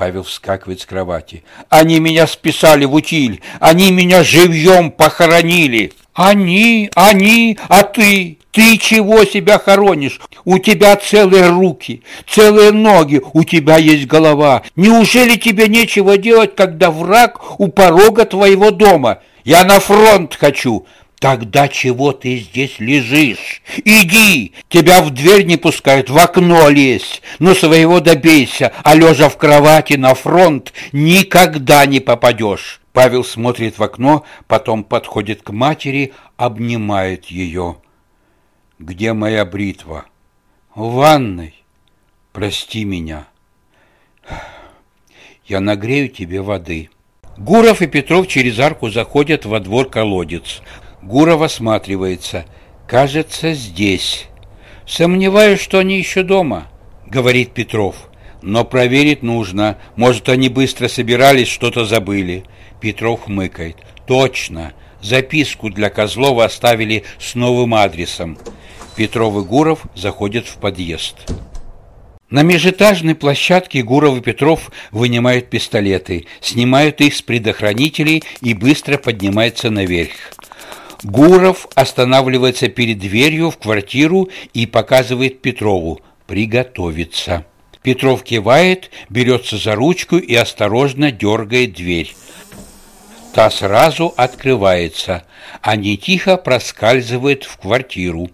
Павел вскакивает с кровати. Они меня списали в утиль, они меня живьем похоронили. Они, они, а ты? Ты чего себя хоронишь? У тебя целые руки, целые ноги, у тебя есть голова. Неужели тебе нечего делать, когда враг у порога твоего дома? Я на фронт хочу. Тогда чего ты здесь лежишь? Иди! Тебя в дверь не пускают, в окно лезь. Ну, своего добейся, а лежа в кровати на фронт никогда не попадешь. Павел смотрит в окно, потом подходит к матери, обнимает ее. Где моя бритва? В ванной. Прости меня. Я нагрею тебе воды. Гуров и Петров через арку заходят во двор колодец. Гуров осматривается. «Кажется, здесь». «Сомневаюсь, что они еще дома», — говорит Петров. «Но проверить нужно. Может, они быстро собирались, что-то забыли». Петров хмыкает. «Точно. Записку для Козлова оставили с новым адресом». Петров и Гуров заходят в подъезд. На межэтажной площадке Гуров и Петров вынимают пистолеты, снимают их с предохранителей и быстро поднимаются наверх. Гуров останавливается перед дверью в квартиру и показывает Петрову «приготовиться». Петров кивает, берется за ручку и осторожно дергает дверь. Та сразу открывается, не тихо проскальзывает в квартиру.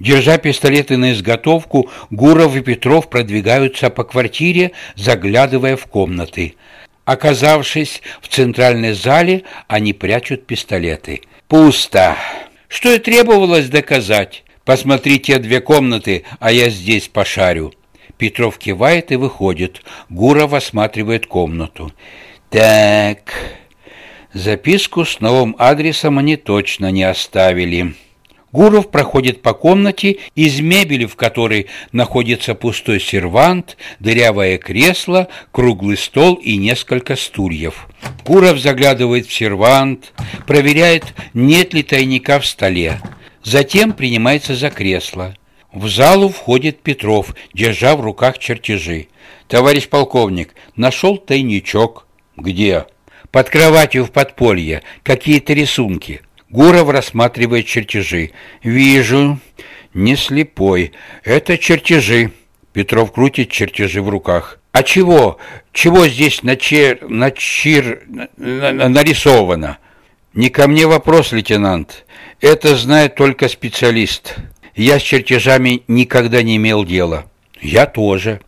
Держа пистолеты на изготовку, Гуров и Петров продвигаются по квартире, заглядывая в комнаты. Оказавшись в центральной зале, они прячут пистолеты. Пусто. Что и требовалось доказать. Посмотрите две комнаты, а я здесь пошарю. Петров кивает и выходит. Гуров осматривает комнату. Так, записку с новым адресом они точно не оставили. Гуров проходит по комнате, из мебели, в которой находится пустой сервант, дырявое кресло, круглый стол и несколько стульев. Гуров заглядывает в сервант, проверяет, нет ли тайника в столе. Затем принимается за кресло. В залу входит Петров, держа в руках чертежи. «Товарищ полковник, нашел тайничок». «Где?» «Под кроватью в подполье. Какие-то рисунки». Гуров рассматривает чертежи. «Вижу. Не слепой. Это чертежи». Петров крутит чертежи в руках. «А чего? Чего здесь начер... начер... нарисовано?» «Не ко мне вопрос, лейтенант. Это знает только специалист. Я с чертежами никогда не имел дела». «Я тоже.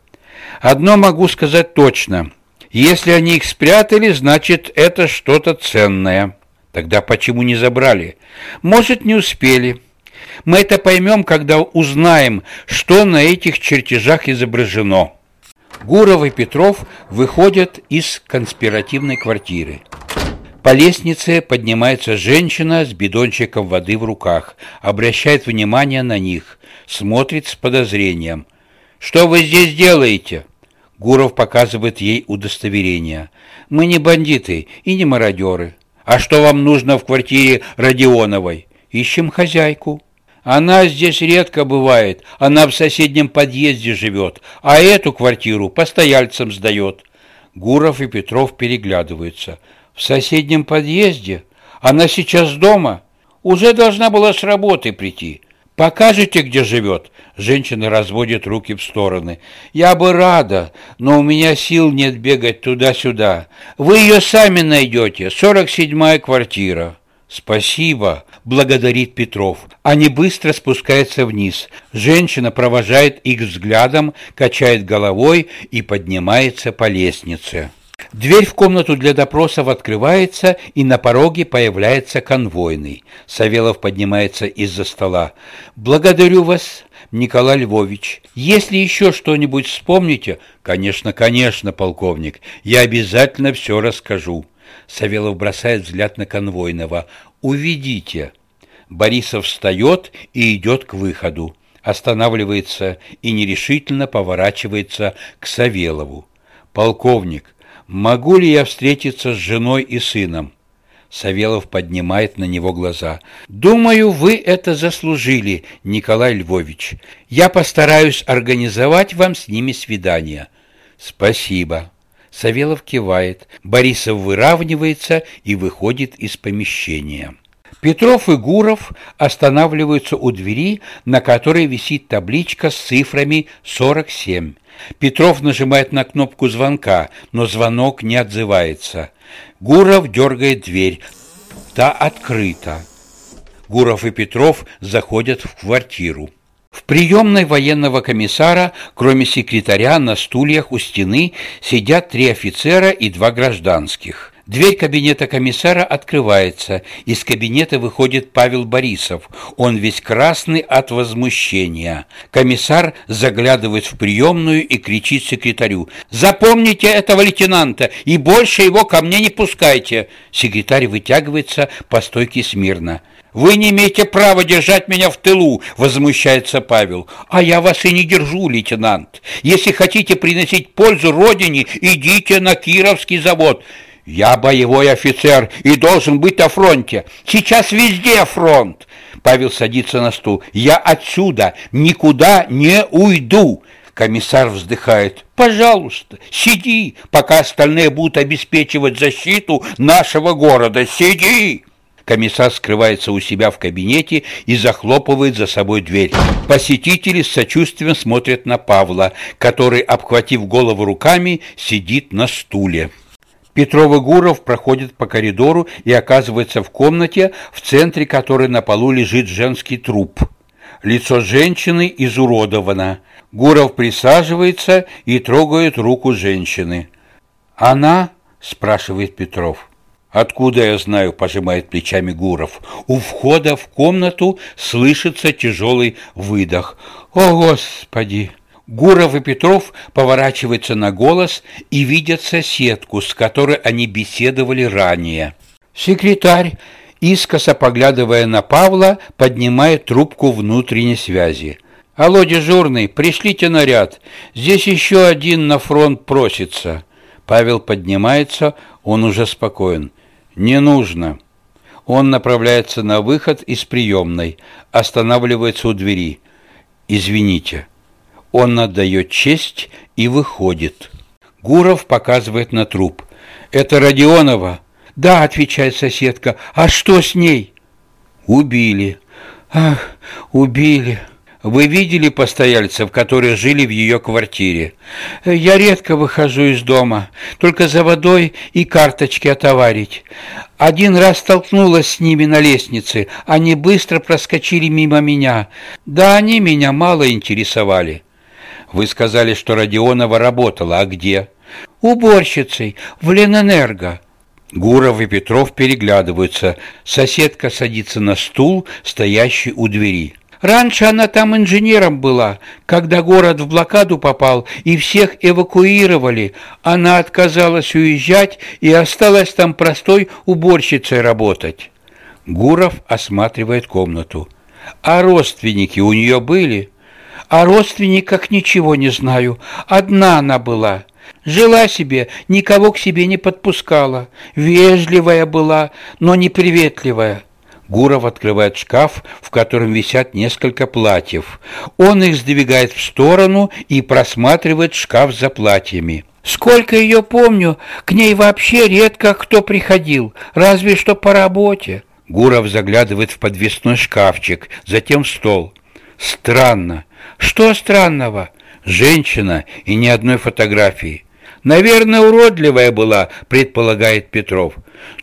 Одно могу сказать точно. Если они их спрятали, значит, это что-то ценное». Тогда почему не забрали? Может, не успели. Мы это поймем, когда узнаем, что на этих чертежах изображено. Гуров и Петров выходят из конспиративной квартиры. По лестнице поднимается женщина с бидончиком воды в руках, обращает внимание на них, смотрит с подозрением. «Что вы здесь делаете?» Гуров показывает ей удостоверение. «Мы не бандиты и не мародеры. А что вам нужно в квартире Родионовой? Ищем хозяйку. Она здесь редко бывает, она в соседнем подъезде живет, а эту квартиру постояльцам сдает. Гуров и Петров переглядываются. В соседнем подъезде? Она сейчас дома? Уже должна была с работы прийти. Покажете, где живет?» Женщина разводит руки в стороны. «Я бы рада, но у меня сил нет бегать туда-сюда. Вы ее сами найдете. Сорок седьмая квартира». «Спасибо», — благодарит Петров. Они быстро спускаются вниз. Женщина провожает их взглядом, качает головой и поднимается по лестнице. Дверь в комнату для допросов открывается, и на пороге появляется конвойный. Савелов поднимается из-за стола. «Благодарю вас, Николай Львович. Если еще что-нибудь вспомните...» «Конечно, конечно, полковник. Я обязательно все расскажу». Савелов бросает взгляд на конвойного. «Уведите». Борисов встает и идет к выходу. Останавливается и нерешительно поворачивается к Савелову. «Полковник, «Могу ли я встретиться с женой и сыном?» Савелов поднимает на него глаза. «Думаю, вы это заслужили, Николай Львович. Я постараюсь организовать вам с ними свидание». «Спасибо». Савелов кивает. Борисов выравнивается и выходит из помещения. Петров и Гуров останавливаются у двери, на которой висит табличка с цифрами 47. Петров нажимает на кнопку звонка, но звонок не отзывается. Гуров дергает дверь. Та открыта. Гуров и Петров заходят в квартиру. В приемной военного комиссара, кроме секретаря, на стульях у стены сидят три офицера и два гражданских. Дверь кабинета комиссара открывается. Из кабинета выходит Павел Борисов. Он весь красный от возмущения. Комиссар заглядывает в приемную и кричит секретарю. «Запомните этого лейтенанта и больше его ко мне не пускайте!» Секретарь вытягивается по стойке смирно. «Вы не имеете права держать меня в тылу!» — возмущается Павел. «А я вас и не держу, лейтенант. Если хотите приносить пользу родине, идите на Кировский завод». «Я боевой офицер и должен быть на фронте. Сейчас везде фронт!» Павел садится на стул. «Я отсюда никуда не уйду!» Комиссар вздыхает. «Пожалуйста, сиди, пока остальные будут обеспечивать защиту нашего города. Сиди!» Комиссар скрывается у себя в кабинете и захлопывает за собой дверь. Посетители с сочувствием смотрят на Павла, который, обхватив голову руками, сидит на стуле. Петров и Гуров проходят по коридору и оказываются в комнате, в центре которой на полу лежит женский труп. Лицо женщины изуродовано. Гуров присаживается и трогает руку женщины. «Она?» – спрашивает Петров. «Откуда я знаю?» – пожимает плечами Гуров. У входа в комнату слышится тяжелый выдох. «О, Господи!» Гуров и Петров поворачиваются на голос и видят соседку, с которой они беседовали ранее. Секретарь, искоса поглядывая на Павла, поднимает трубку внутренней связи. «Алло, дежурный, пришлите наряд. Здесь еще один на фронт просится». Павел поднимается, он уже спокоен. «Не нужно». Он направляется на выход из приемной, останавливается у двери. «Извините». Он отдает честь и выходит. Гуров показывает на труп. «Это Родионова?» «Да», — отвечает соседка. «А что с ней?» «Убили». «Ах, убили». Вы видели постояльцев, которые жили в ее квартире? Я редко выхожу из дома, только за водой и карточки отоварить. Один раз столкнулась с ними на лестнице, они быстро проскочили мимо меня. Да они меня мало интересовали. Вы сказали, что Родионова работала, а где? Уборщицей, в Ленэнерго. Гуров и Петров переглядываются. Соседка садится на стул, стоящий у двери. Раньше она там инженером была. Когда город в блокаду попал и всех эвакуировали, она отказалась уезжать и осталась там простой уборщицей работать. Гуров осматривает комнату. А родственники у нее были? О родственниках ничего не знаю. Одна она была. Жила себе, никого к себе не подпускала. Вежливая была, но неприветливая. Гуров открывает шкаф, в котором висят несколько платьев. Он их сдвигает в сторону и просматривает шкаф за платьями. Сколько ее помню, к ней вообще редко кто приходил, разве что по работе. Гуров заглядывает в подвесной шкафчик, затем в стол. Странно. Что странного? Женщина и ни одной фотографии. Наверное, уродливая была, предполагает Петров.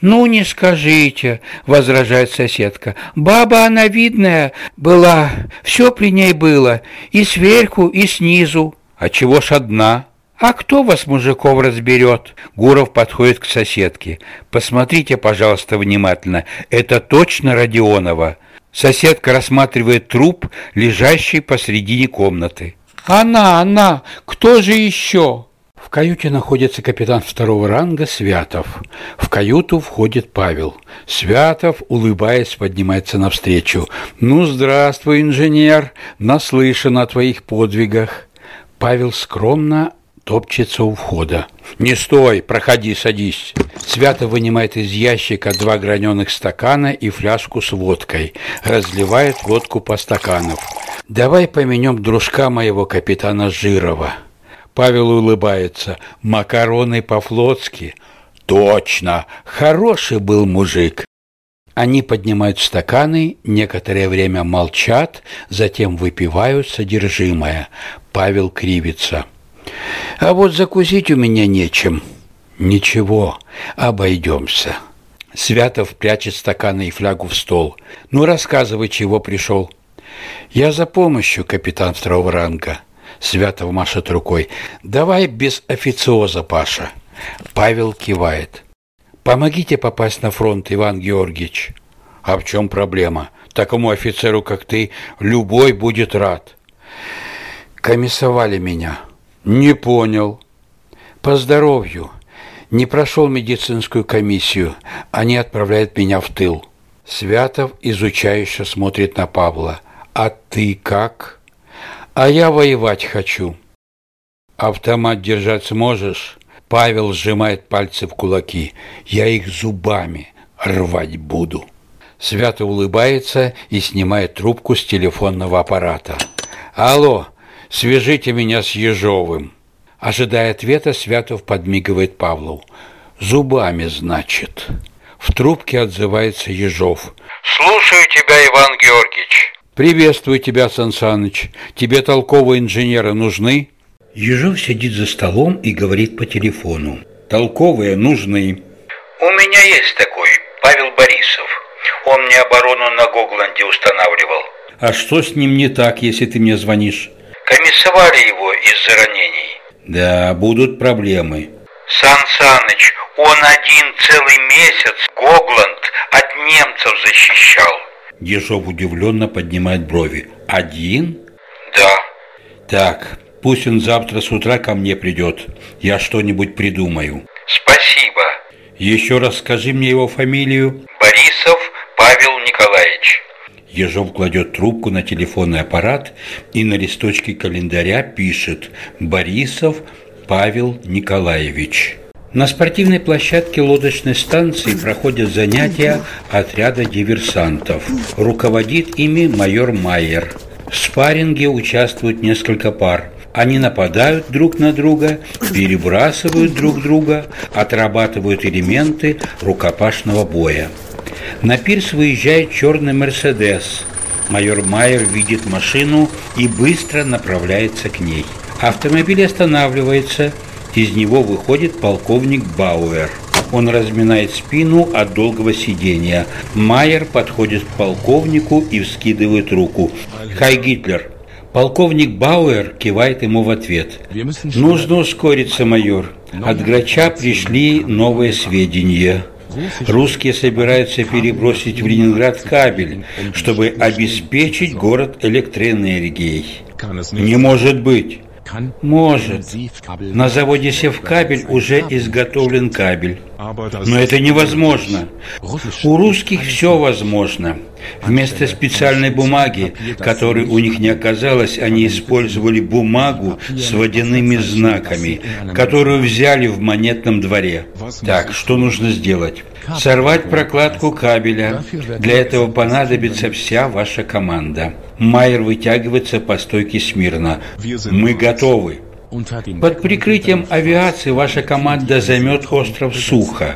Ну, не скажите, возражает соседка. Баба она видная была, все при ней было, и сверху, и снизу. А чего ж одна? «А кто вас, мужиков, разберет?» Гуров подходит к соседке. «Посмотрите, пожалуйста, внимательно. Это точно Родионова?» Соседка рассматривает труп, лежащий посредине комнаты. «Она, она! Кто же еще?» В каюте находится капитан второго ранга Святов. В каюту входит Павел. Святов, улыбаясь, поднимается навстречу. «Ну, здравствуй, инженер! Наслышан о твоих подвигах!» Павел скромно топчется у входа. «Не стой, проходи, садись». Свято вынимает из ящика два граненых стакана и фляжку с водкой. Разливает водку по стаканам. «Давай поменем дружка моего капитана Жирова». Павел улыбается. «Макароны по-флотски». «Точно! Хороший был мужик!» Они поднимают стаканы, некоторое время молчат, затем выпивают содержимое. Павел кривится. А вот закусить у меня нечем. Ничего, обойдемся. Святов прячет стаканы и флягу в стол. «Ну, рассказывай, чего пришел». «Я за помощью, капитан второго ранга». Святов машет рукой. «Давай без официоза, Паша». Павел кивает. «Помогите попасть на фронт, Иван Георгиевич». «А в чем проблема? Такому офицеру, как ты, любой будет рад». «Комиссовали меня». «Не понял». «По здоровью. Не прошел медицинскую комиссию. Они отправляют меня в тыл». Святов изучающе смотрит на Павла. «А ты как?» «А я воевать хочу». «Автомат держать сможешь?» Павел сжимает пальцы в кулаки. «Я их зубами рвать буду». Свято улыбается и снимает трубку с телефонного аппарата. «Алло, свяжите меня с Ежовым». Ожидая ответа, Святов подмигивает Павлу. «Зубами, значит». В трубке отзывается Ежов. «Слушаю тебя, Иван Георгиевич». «Приветствую тебя, Сан Саныч. Тебе толковые инженеры нужны?» Ежов сидит за столом и говорит по телефону. «Толковые нужны». «У меня есть такой, Павел Борисов. Он мне оборону на Гогланде устанавливал». «А что с ним не так, если ты мне звонишь?» «Комиссовали его из-за ранений». «Да, будут проблемы». «Сан Саныч, он один целый месяц Гогланд от немцев защищал». Ежов удивленно поднимает брови. «Один?» «Да». «Так, пусть он завтра с утра ко мне придет. Я что-нибудь придумаю». «Спасибо». «Еще раз скажи мне его фамилию». Борисов Павел. Ежов кладет трубку на телефонный аппарат и на листочке календаря пишет «Борисов Павел Николаевич». На спортивной площадке лодочной станции проходят занятия отряда диверсантов. Руководит ими майор Майер. В спарринге участвуют несколько пар. Они нападают друг на друга, перебрасывают друг друга, отрабатывают элементы рукопашного боя. На пирс выезжает черный «Мерседес». Майор Майер видит машину и быстро направляется к ней. Автомобиль останавливается – из него выходит полковник Бауэр. Он разминает спину от долгого сидения. Майер подходит к полковнику и вскидывает руку. «Хай, Гитлер!» Полковник Бауэр кивает ему в ответ. «Нужно ускориться, майор. От Грача пришли новые сведения». Русские собираются перебросить в Ленинград кабель, чтобы обеспечить город электроэнергией. Не может быть. Может. На заводе Севкабель уже изготовлен кабель. Но это невозможно. У русских все возможно. Вместо специальной бумаги, которой у них не оказалось, они использовали бумагу с водяными знаками, которую взяли в монетном дворе. Так, что нужно сделать? Сорвать прокладку кабеля. Для этого понадобится вся ваша команда. Майер вытягивается по стойке смирно. Мы готовы. Под прикрытием авиации ваша команда займет остров Сухо.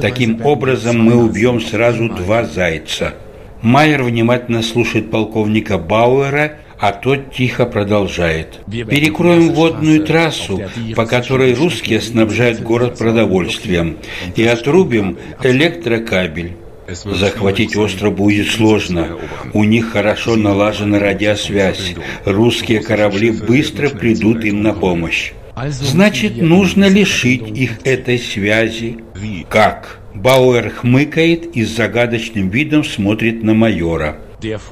Таким образом мы убьем сразу два зайца. Майер внимательно слушает полковника Бауэра, а тот тихо продолжает. Перекроем водную трассу, по которой русские снабжают город продовольствием, и отрубим электрокабель. Захватить остров будет сложно. У них хорошо налажена радиосвязь. Русские корабли быстро придут им на помощь. Значит, нужно лишить их этой связи. Как? Бауэр хмыкает и с загадочным видом смотрит на майора.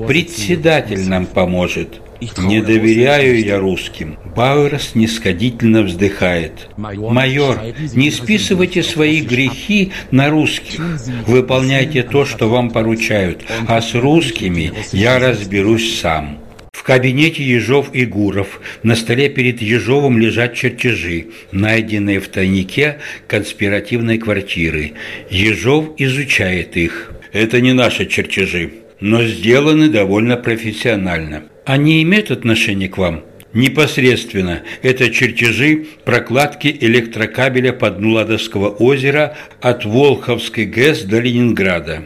Председатель нам поможет. Не доверяю я русским. Бауэр снисходительно вздыхает. Майор, не списывайте свои грехи на русских. Выполняйте то, что вам поручают, а с русскими я разберусь сам. В кабинете Ежов и Гуров на столе перед Ежовым лежат чертежи, найденные в тайнике конспиративной квартиры. Ежов изучает их. Это не наши чертежи, но сделаны довольно профессионально. Они имеют отношение к вам? Непосредственно это чертежи прокладки электрокабеля по дну Ладожского озера от Волховской ГЭС до Ленинграда.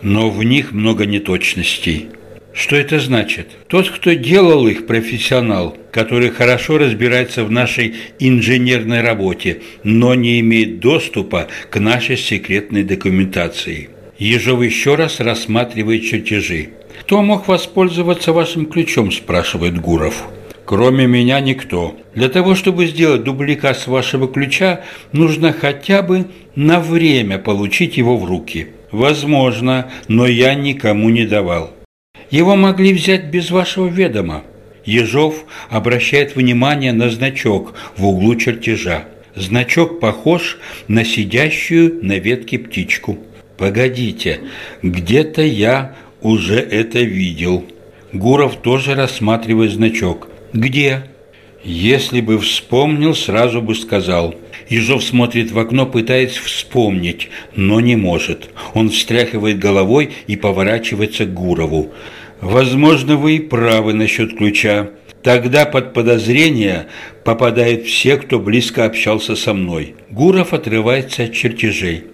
Но в них много неточностей. Что это значит? Тот, кто делал их, профессионал, который хорошо разбирается в нашей инженерной работе, но не имеет доступа к нашей секретной документации. Ежов еще раз рассматривает чертежи. «Кто мог воспользоваться вашим ключом?» – спрашивает Гуров. Кроме меня никто. Для того, чтобы сделать дубликат с вашего ключа, нужно хотя бы на время получить его в руки. Возможно, но я никому не давал. Его могли взять без вашего ведома. Ежов обращает внимание на значок в углу чертежа. Значок похож на сидящую на ветке птичку. Погодите, где-то я уже это видел. Гуров тоже рассматривает значок. «Где?» «Если бы вспомнил, сразу бы сказал». Ежов смотрит в окно, пытается вспомнить, но не может. Он встряхивает головой и поворачивается к Гурову. «Возможно, вы и правы насчет ключа. Тогда под подозрение попадают все, кто близко общался со мной». Гуров отрывается от чертежей.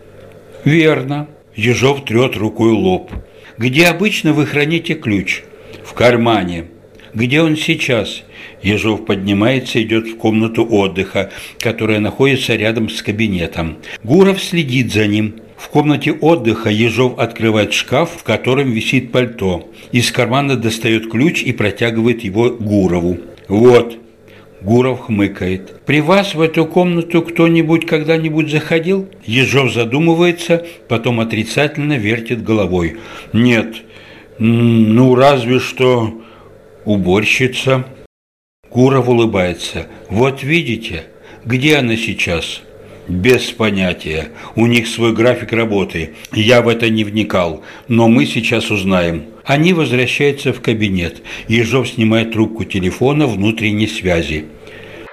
«Верно». Ежов трет рукой лоб. «Где обычно вы храните ключ?» «В кармане». «Где он сейчас?» Ежов поднимается и идет в комнату отдыха, которая находится рядом с кабинетом. Гуров следит за ним. В комнате отдыха Ежов открывает шкаф, в котором висит пальто. Из кармана достает ключ и протягивает его Гурову. «Вот». Гуров хмыкает. «При вас в эту комнату кто-нибудь когда-нибудь заходил?» Ежов задумывается, потом отрицательно вертит головой. «Нет, ну разве что уборщица». Гуров улыбается. «Вот видите, где она сейчас?» «Без понятия. У них свой график работы. Я в это не вникал, но мы сейчас узнаем». Они возвращаются в кабинет. Ежов снимает трубку телефона внутренней связи.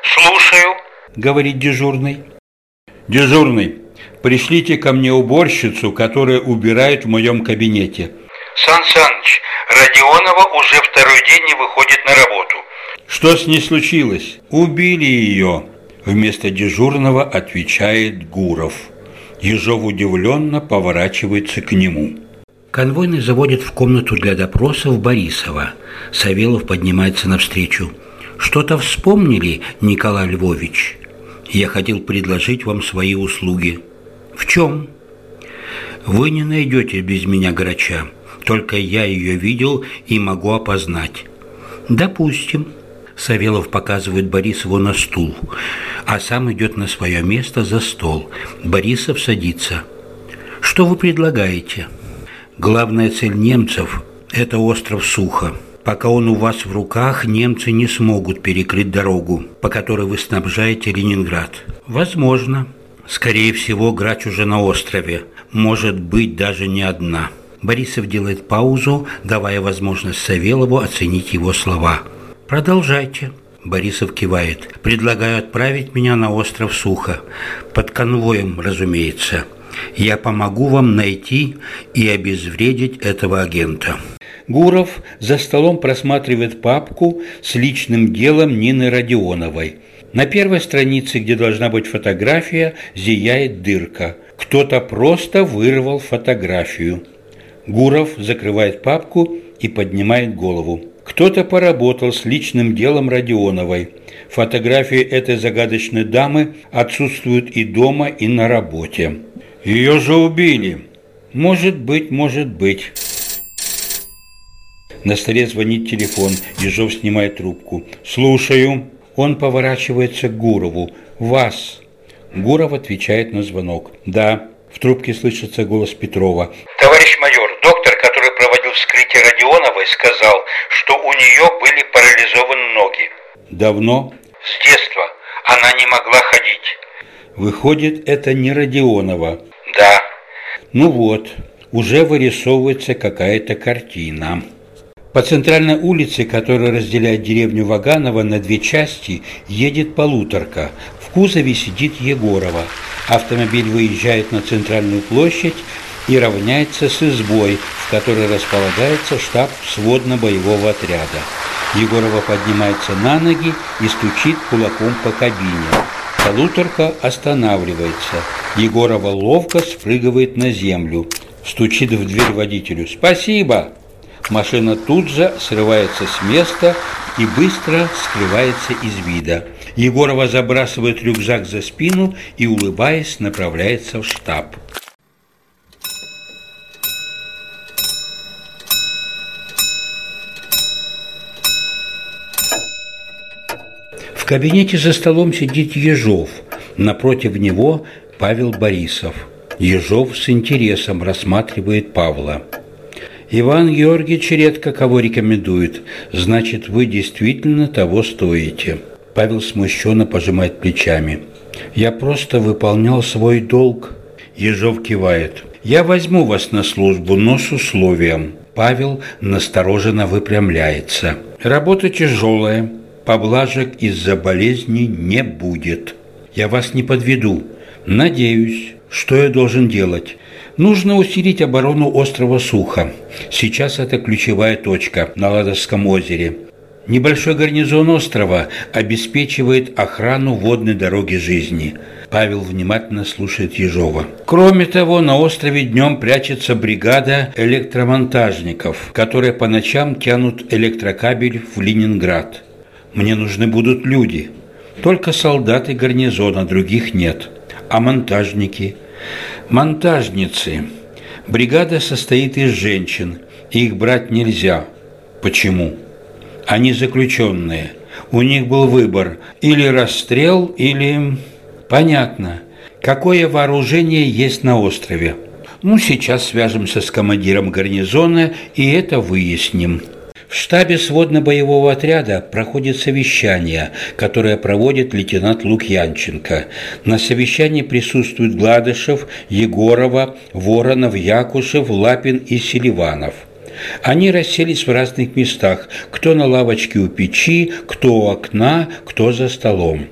«Слушаю», — говорит дежурный. «Дежурный, пришлите ко мне уборщицу, которая убирает в моем кабинете». «Сан Саныч, Родионова уже второй день не выходит на работу. Что с ней случилось? Убили ее. Вместо дежурного отвечает Гуров. Ежов удивленно поворачивается к нему. Конвойный заводит в комнату для допросов Борисова. Савелов поднимается навстречу. «Что-то вспомнили, Николай Львович? Я хотел предложить вам свои услуги». «В чем?» «Вы не найдете без меня грача. Только я ее видел и могу опознать». «Допустим». Савелов показывает Борисову на стул, а сам идет на свое место за стол. Борисов садится. «Что вы предлагаете?» «Главная цель немцев – это остров Сухо. Пока он у вас в руках, немцы не смогут перекрыть дорогу, по которой вы снабжаете Ленинград. Возможно. Скорее всего, грач уже на острове. Может быть, даже не одна». Борисов делает паузу, давая возможность Савелову оценить его слова – «Продолжайте». Борисов кивает. «Предлагаю отправить меня на остров Сухо. Под конвоем, разумеется. Я помогу вам найти и обезвредить этого агента». Гуров за столом просматривает папку с личным делом Нины Родионовой. На первой странице, где должна быть фотография, зияет дырка. Кто-то просто вырвал фотографию. Гуров закрывает папку и поднимает голову. Кто-то поработал с личным делом Родионовой. Фотографии этой загадочной дамы отсутствуют и дома, и на работе. Ее же убили. Может быть, может быть. На столе звонит телефон. Ежов снимает трубку. «Слушаю». Он поворачивается к Гурову. «Вас». Гуров отвечает на звонок. «Да». В трубке слышится голос Петрова. «Товарищ майор, доктор, который проводил вскрытие Родионовой, сказал, Давно? С детства. Она не могла ходить. Выходит, это не Родионова. Да. Ну вот, уже вырисовывается какая-то картина. По центральной улице, которая разделяет деревню Ваганова на две части, едет полуторка. В кузове сидит Егорова. Автомобиль выезжает на центральную площадь и равняется с избой, в которой располагается штаб сводно-боевого отряда. Егорова поднимается на ноги и стучит кулаком по кабине. Полуторка останавливается. Егорова ловко спрыгивает на землю. Стучит в дверь водителю. «Спасибо!» Машина тут же срывается с места и быстро скрывается из вида. Егорова забрасывает рюкзак за спину и, улыбаясь, направляется в штаб. В кабинете за столом сидит Ежов. Напротив него Павел Борисов. Ежов с интересом рассматривает Павла. Иван Георгиевич редко кого рекомендует. Значит, вы действительно того стоите. Павел смущенно пожимает плечами. Я просто выполнял свой долг. Ежов кивает. Я возьму вас на службу, но с условием. Павел настороженно выпрямляется. Работа тяжелая. Поблажек из-за болезни не будет. Я вас не подведу. Надеюсь. Что я должен делать? Нужно усилить оборону острова Суха. Сейчас это ключевая точка на Ладожском озере. Небольшой гарнизон острова обеспечивает охрану водной дороги жизни. Павел внимательно слушает Ежова. Кроме того, на острове днем прячется бригада электромонтажников, которые по ночам тянут электрокабель в Ленинград. Мне нужны будут люди. Только солдаты гарнизона, других нет. А монтажники – Монтажницы. Бригада состоит из женщин. Их брать нельзя. Почему? Они заключенные. У них был выбор. Или расстрел, или... Понятно. Какое вооружение есть на острове? Ну, сейчас свяжемся с командиром гарнизона и это выясним. В штабе сводно-боевого отряда проходит совещание, которое проводит лейтенант Лукьянченко. На совещании присутствуют Гладышев, Егорова, Воронов, Якушев, Лапин и Селиванов. Они расселись в разных местах, кто на лавочке у печи, кто у окна, кто за столом.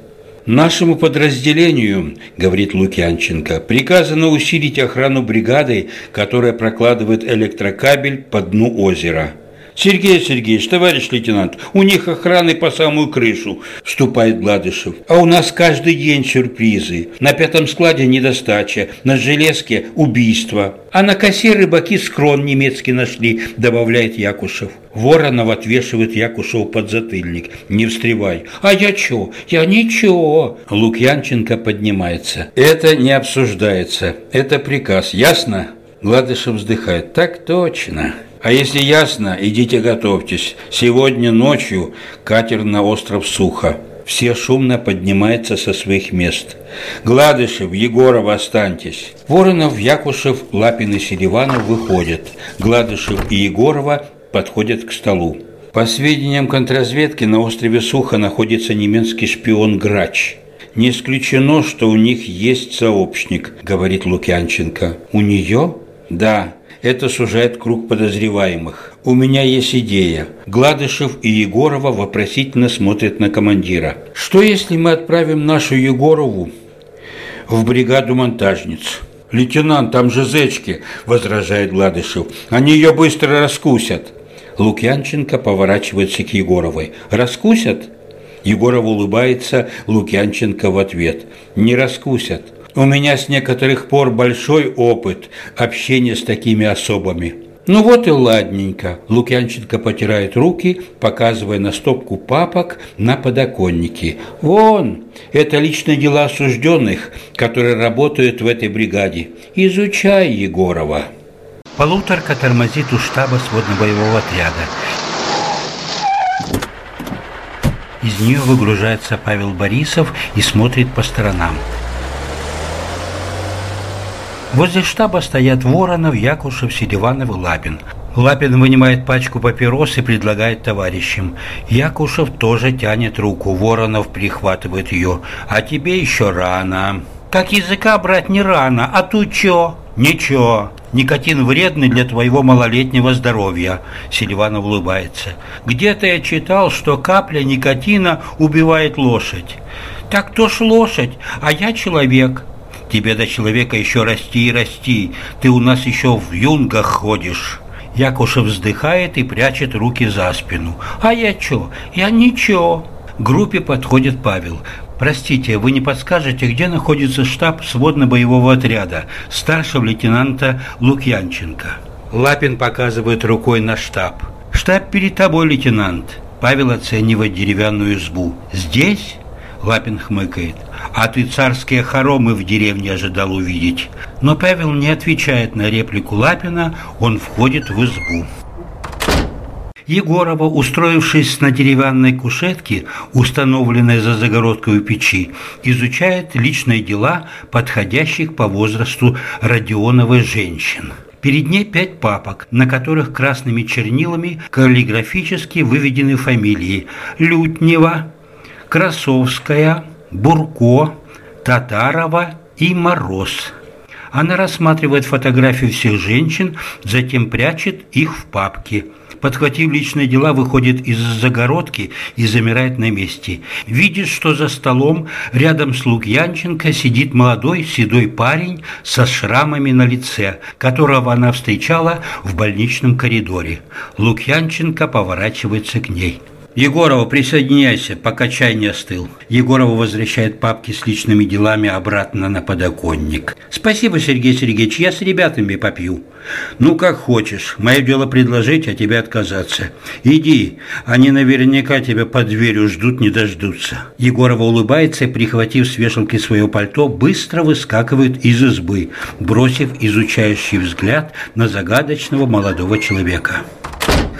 «Нашему подразделению, — говорит Лукьянченко, — приказано усилить охрану бригады, которая прокладывает электрокабель по дну озера». Сергей Сергеевич, товарищ лейтенант, у них охраны по самую крышу, вступает Гладышев. А у нас каждый день сюрпризы. На пятом складе недостача, на железке убийство. А на косе рыбаки скрон немецкий нашли, добавляет Якушев. Воронов отвешивает Якушеву подзатыльник. Не встревай. А я чё? Я ничего. Лукьянченко поднимается. Это не обсуждается. Это приказ. Ясно? Гладышев вздыхает. Так точно. А если ясно, идите готовьтесь. Сегодня ночью катер на остров Сухо. Все шумно поднимаются со своих мест. Гладышев, Егоров, останьтесь. Воронов, Якушев, Лапин и Селиванов выходят. Гладышев и Егорова подходят к столу. По сведениям контрразведки, на острове Сухо находится немецкий шпион Грач. «Не исключено, что у них есть сообщник», — говорит Лукьянченко. «У нее?» «Да, это сужает круг подозреваемых. У меня есть идея. Гладышев и Егорова вопросительно смотрят на командира. Что если мы отправим нашу Егорову в бригаду монтажниц? «Лейтенант, там же зечки!» – возражает Гладышев. «Они ее быстро раскусят!» Лукьянченко поворачивается к Егоровой. «Раскусят?» Егоров улыбается, Лукьянченко в ответ. «Не раскусят. У меня с некоторых пор большой опыт общения с такими особами. Ну вот и ладненько. Лукьянченко потирает руки, показывая на стопку папок на подоконнике. Вон, это личные дела осужденных, которые работают в этой бригаде. Изучай Егорова. Полуторка тормозит у штаба сводно-боевого отряда. Из нее выгружается Павел Борисов и смотрит по сторонам. Возле штаба стоят Воронов, Якушев, Селиванов и Лапин. Лапин вынимает пачку папирос и предлагает товарищам. Якушев тоже тянет руку, Воронов прихватывает ее. «А тебе еще рано». «Как языка брать не рано, а тут чё?» «Ничего, никотин вредный для твоего малолетнего здоровья», — Селиванов улыбается. «Где-то я читал, что капля никотина убивает лошадь». «Так то ж лошадь, а я человек. Тебе до человека еще расти и расти. Ты у нас еще в юнгах ходишь». Якушев вздыхает и прячет руки за спину. «А я чё? Я ничего». К группе подходит Павел. «Простите, вы не подскажете, где находится штаб сводно-боевого отряда старшего лейтенанта Лукьянченко?» Лапин показывает рукой на штаб. «Штаб перед тобой, лейтенант». Павел оценивает деревянную избу. «Здесь?» Лапин хмыкает. «А ты царские хоромы в деревне ожидал увидеть». Но Павел не отвечает на реплику Лапина, он входит в избу. Егорова, устроившись на деревянной кушетке, установленной за загородкой у печи, изучает личные дела подходящих по возрасту Родионовой женщин. Перед ней пять папок, на которых красными чернилами каллиграфически выведены фамилии Лютнева, Красовская, Бурко, Татарова и Мороз. Она рассматривает фотографии всех женщин, затем прячет их в папки – подхватив личные дела, выходит из загородки и замирает на месте. Видит, что за столом рядом с Лукьянченко сидит молодой седой парень со шрамами на лице, которого она встречала в больничном коридоре. Лукьянченко поворачивается к ней. Егорова, присоединяйся, пока чай не остыл. Егорова возвращает папки с личными делами обратно на подоконник. Спасибо, Сергей Сергеевич, я с ребятами попью. Ну, как хочешь. Мое дело предложить, а тебе отказаться. Иди, они наверняка тебя под дверью ждут, не дождутся. Егорова улыбается и, прихватив с вешалки свое пальто, быстро выскакивает из избы, бросив изучающий взгляд на загадочного молодого человека.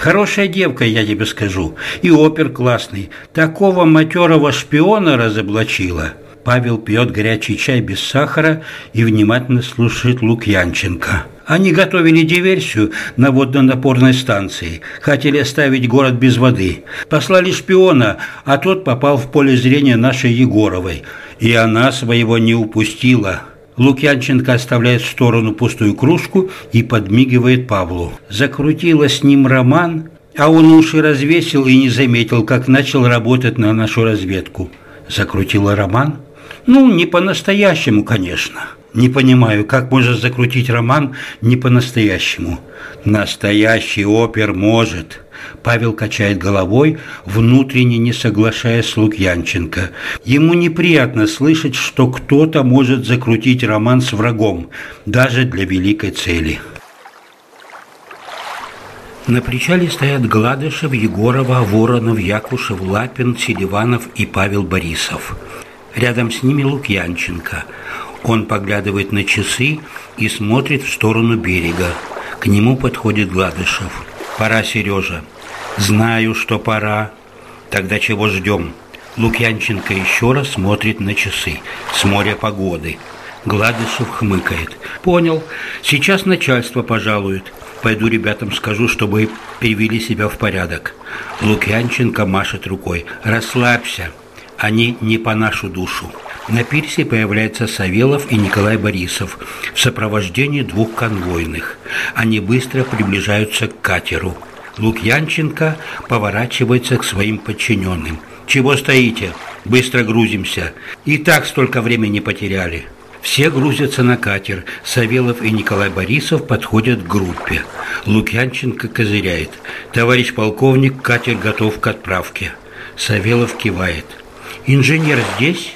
Хорошая девка, я тебе скажу, и опер классный. Такого матерого шпиона разоблачила. Павел пьет горячий чай без сахара и внимательно слушает Лукьянченко. Они готовили диверсию на водно-напорной станции, хотели оставить город без воды. Послали шпиона, а тот попал в поле зрения нашей Егоровой, и она своего не упустила. Лукьянченко оставляет в сторону пустую кружку и подмигивает Павлу. Закрутила с ним роман, а он уши развесил и не заметил, как начал работать на нашу разведку. Закрутила роман? Ну, не по-настоящему, конечно. Не понимаю, как можно закрутить роман не по-настоящему. Настоящий опер может. Павел качает головой, внутренне не соглашаясь с Лукьянченко. Ему неприятно слышать, что кто-то может закрутить роман с врагом, даже для великой цели. На причале стоят Гладышев, Егорова, Воронов, Якушев, Лапин, Селиванов и Павел Борисов. Рядом с ними Лукьянченко. Он поглядывает на часы и смотрит в сторону берега. К нему подходит Гладышев. «Пора, Сережа». «Знаю, что пора». «Тогда чего ждем?» Лукьянченко еще раз смотрит на часы. С моря погоды. Гладышев хмыкает. «Понял. Сейчас начальство пожалует. Пойду ребятам скажу, чтобы привели себя в порядок». Лукьянченко машет рукой. «Расслабься. Они не по нашу душу». На пирсе появляются Савелов и Николай Борисов в сопровождении двух конвойных. Они быстро приближаются к катеру. Лукьянченко поворачивается к своим подчиненным. «Чего стоите? Быстро грузимся. И так столько времени потеряли». Все грузятся на катер. Савелов и Николай Борисов подходят к группе. Лукьянченко козыряет. «Товарищ полковник, катер готов к отправке». Савелов кивает. «Инженер здесь?»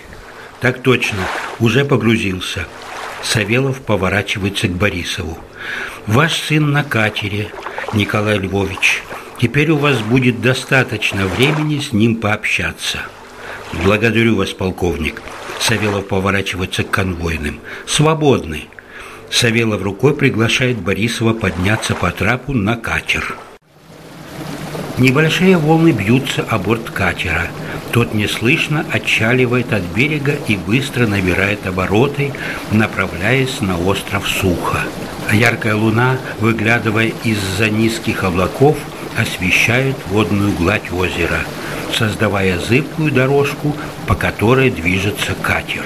«Так точно, уже погрузился». Савелов поворачивается к Борисову. «Ваш сын на катере, Николай Львович. Теперь у вас будет достаточно времени с ним пообщаться». «Благодарю вас, полковник». Савелов поворачивается к конвойным. «Свободный». Савелов рукой приглашает Борисова подняться по трапу на катер. Небольшие волны бьются о борт катера. Тот неслышно отчаливает от берега и быстро набирает обороты, направляясь на остров Сухо. Яркая луна, выглядывая из-за низких облаков, освещает водную гладь озера, создавая зыбкую дорожку, по которой движется катер.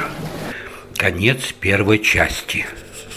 Конец первой части.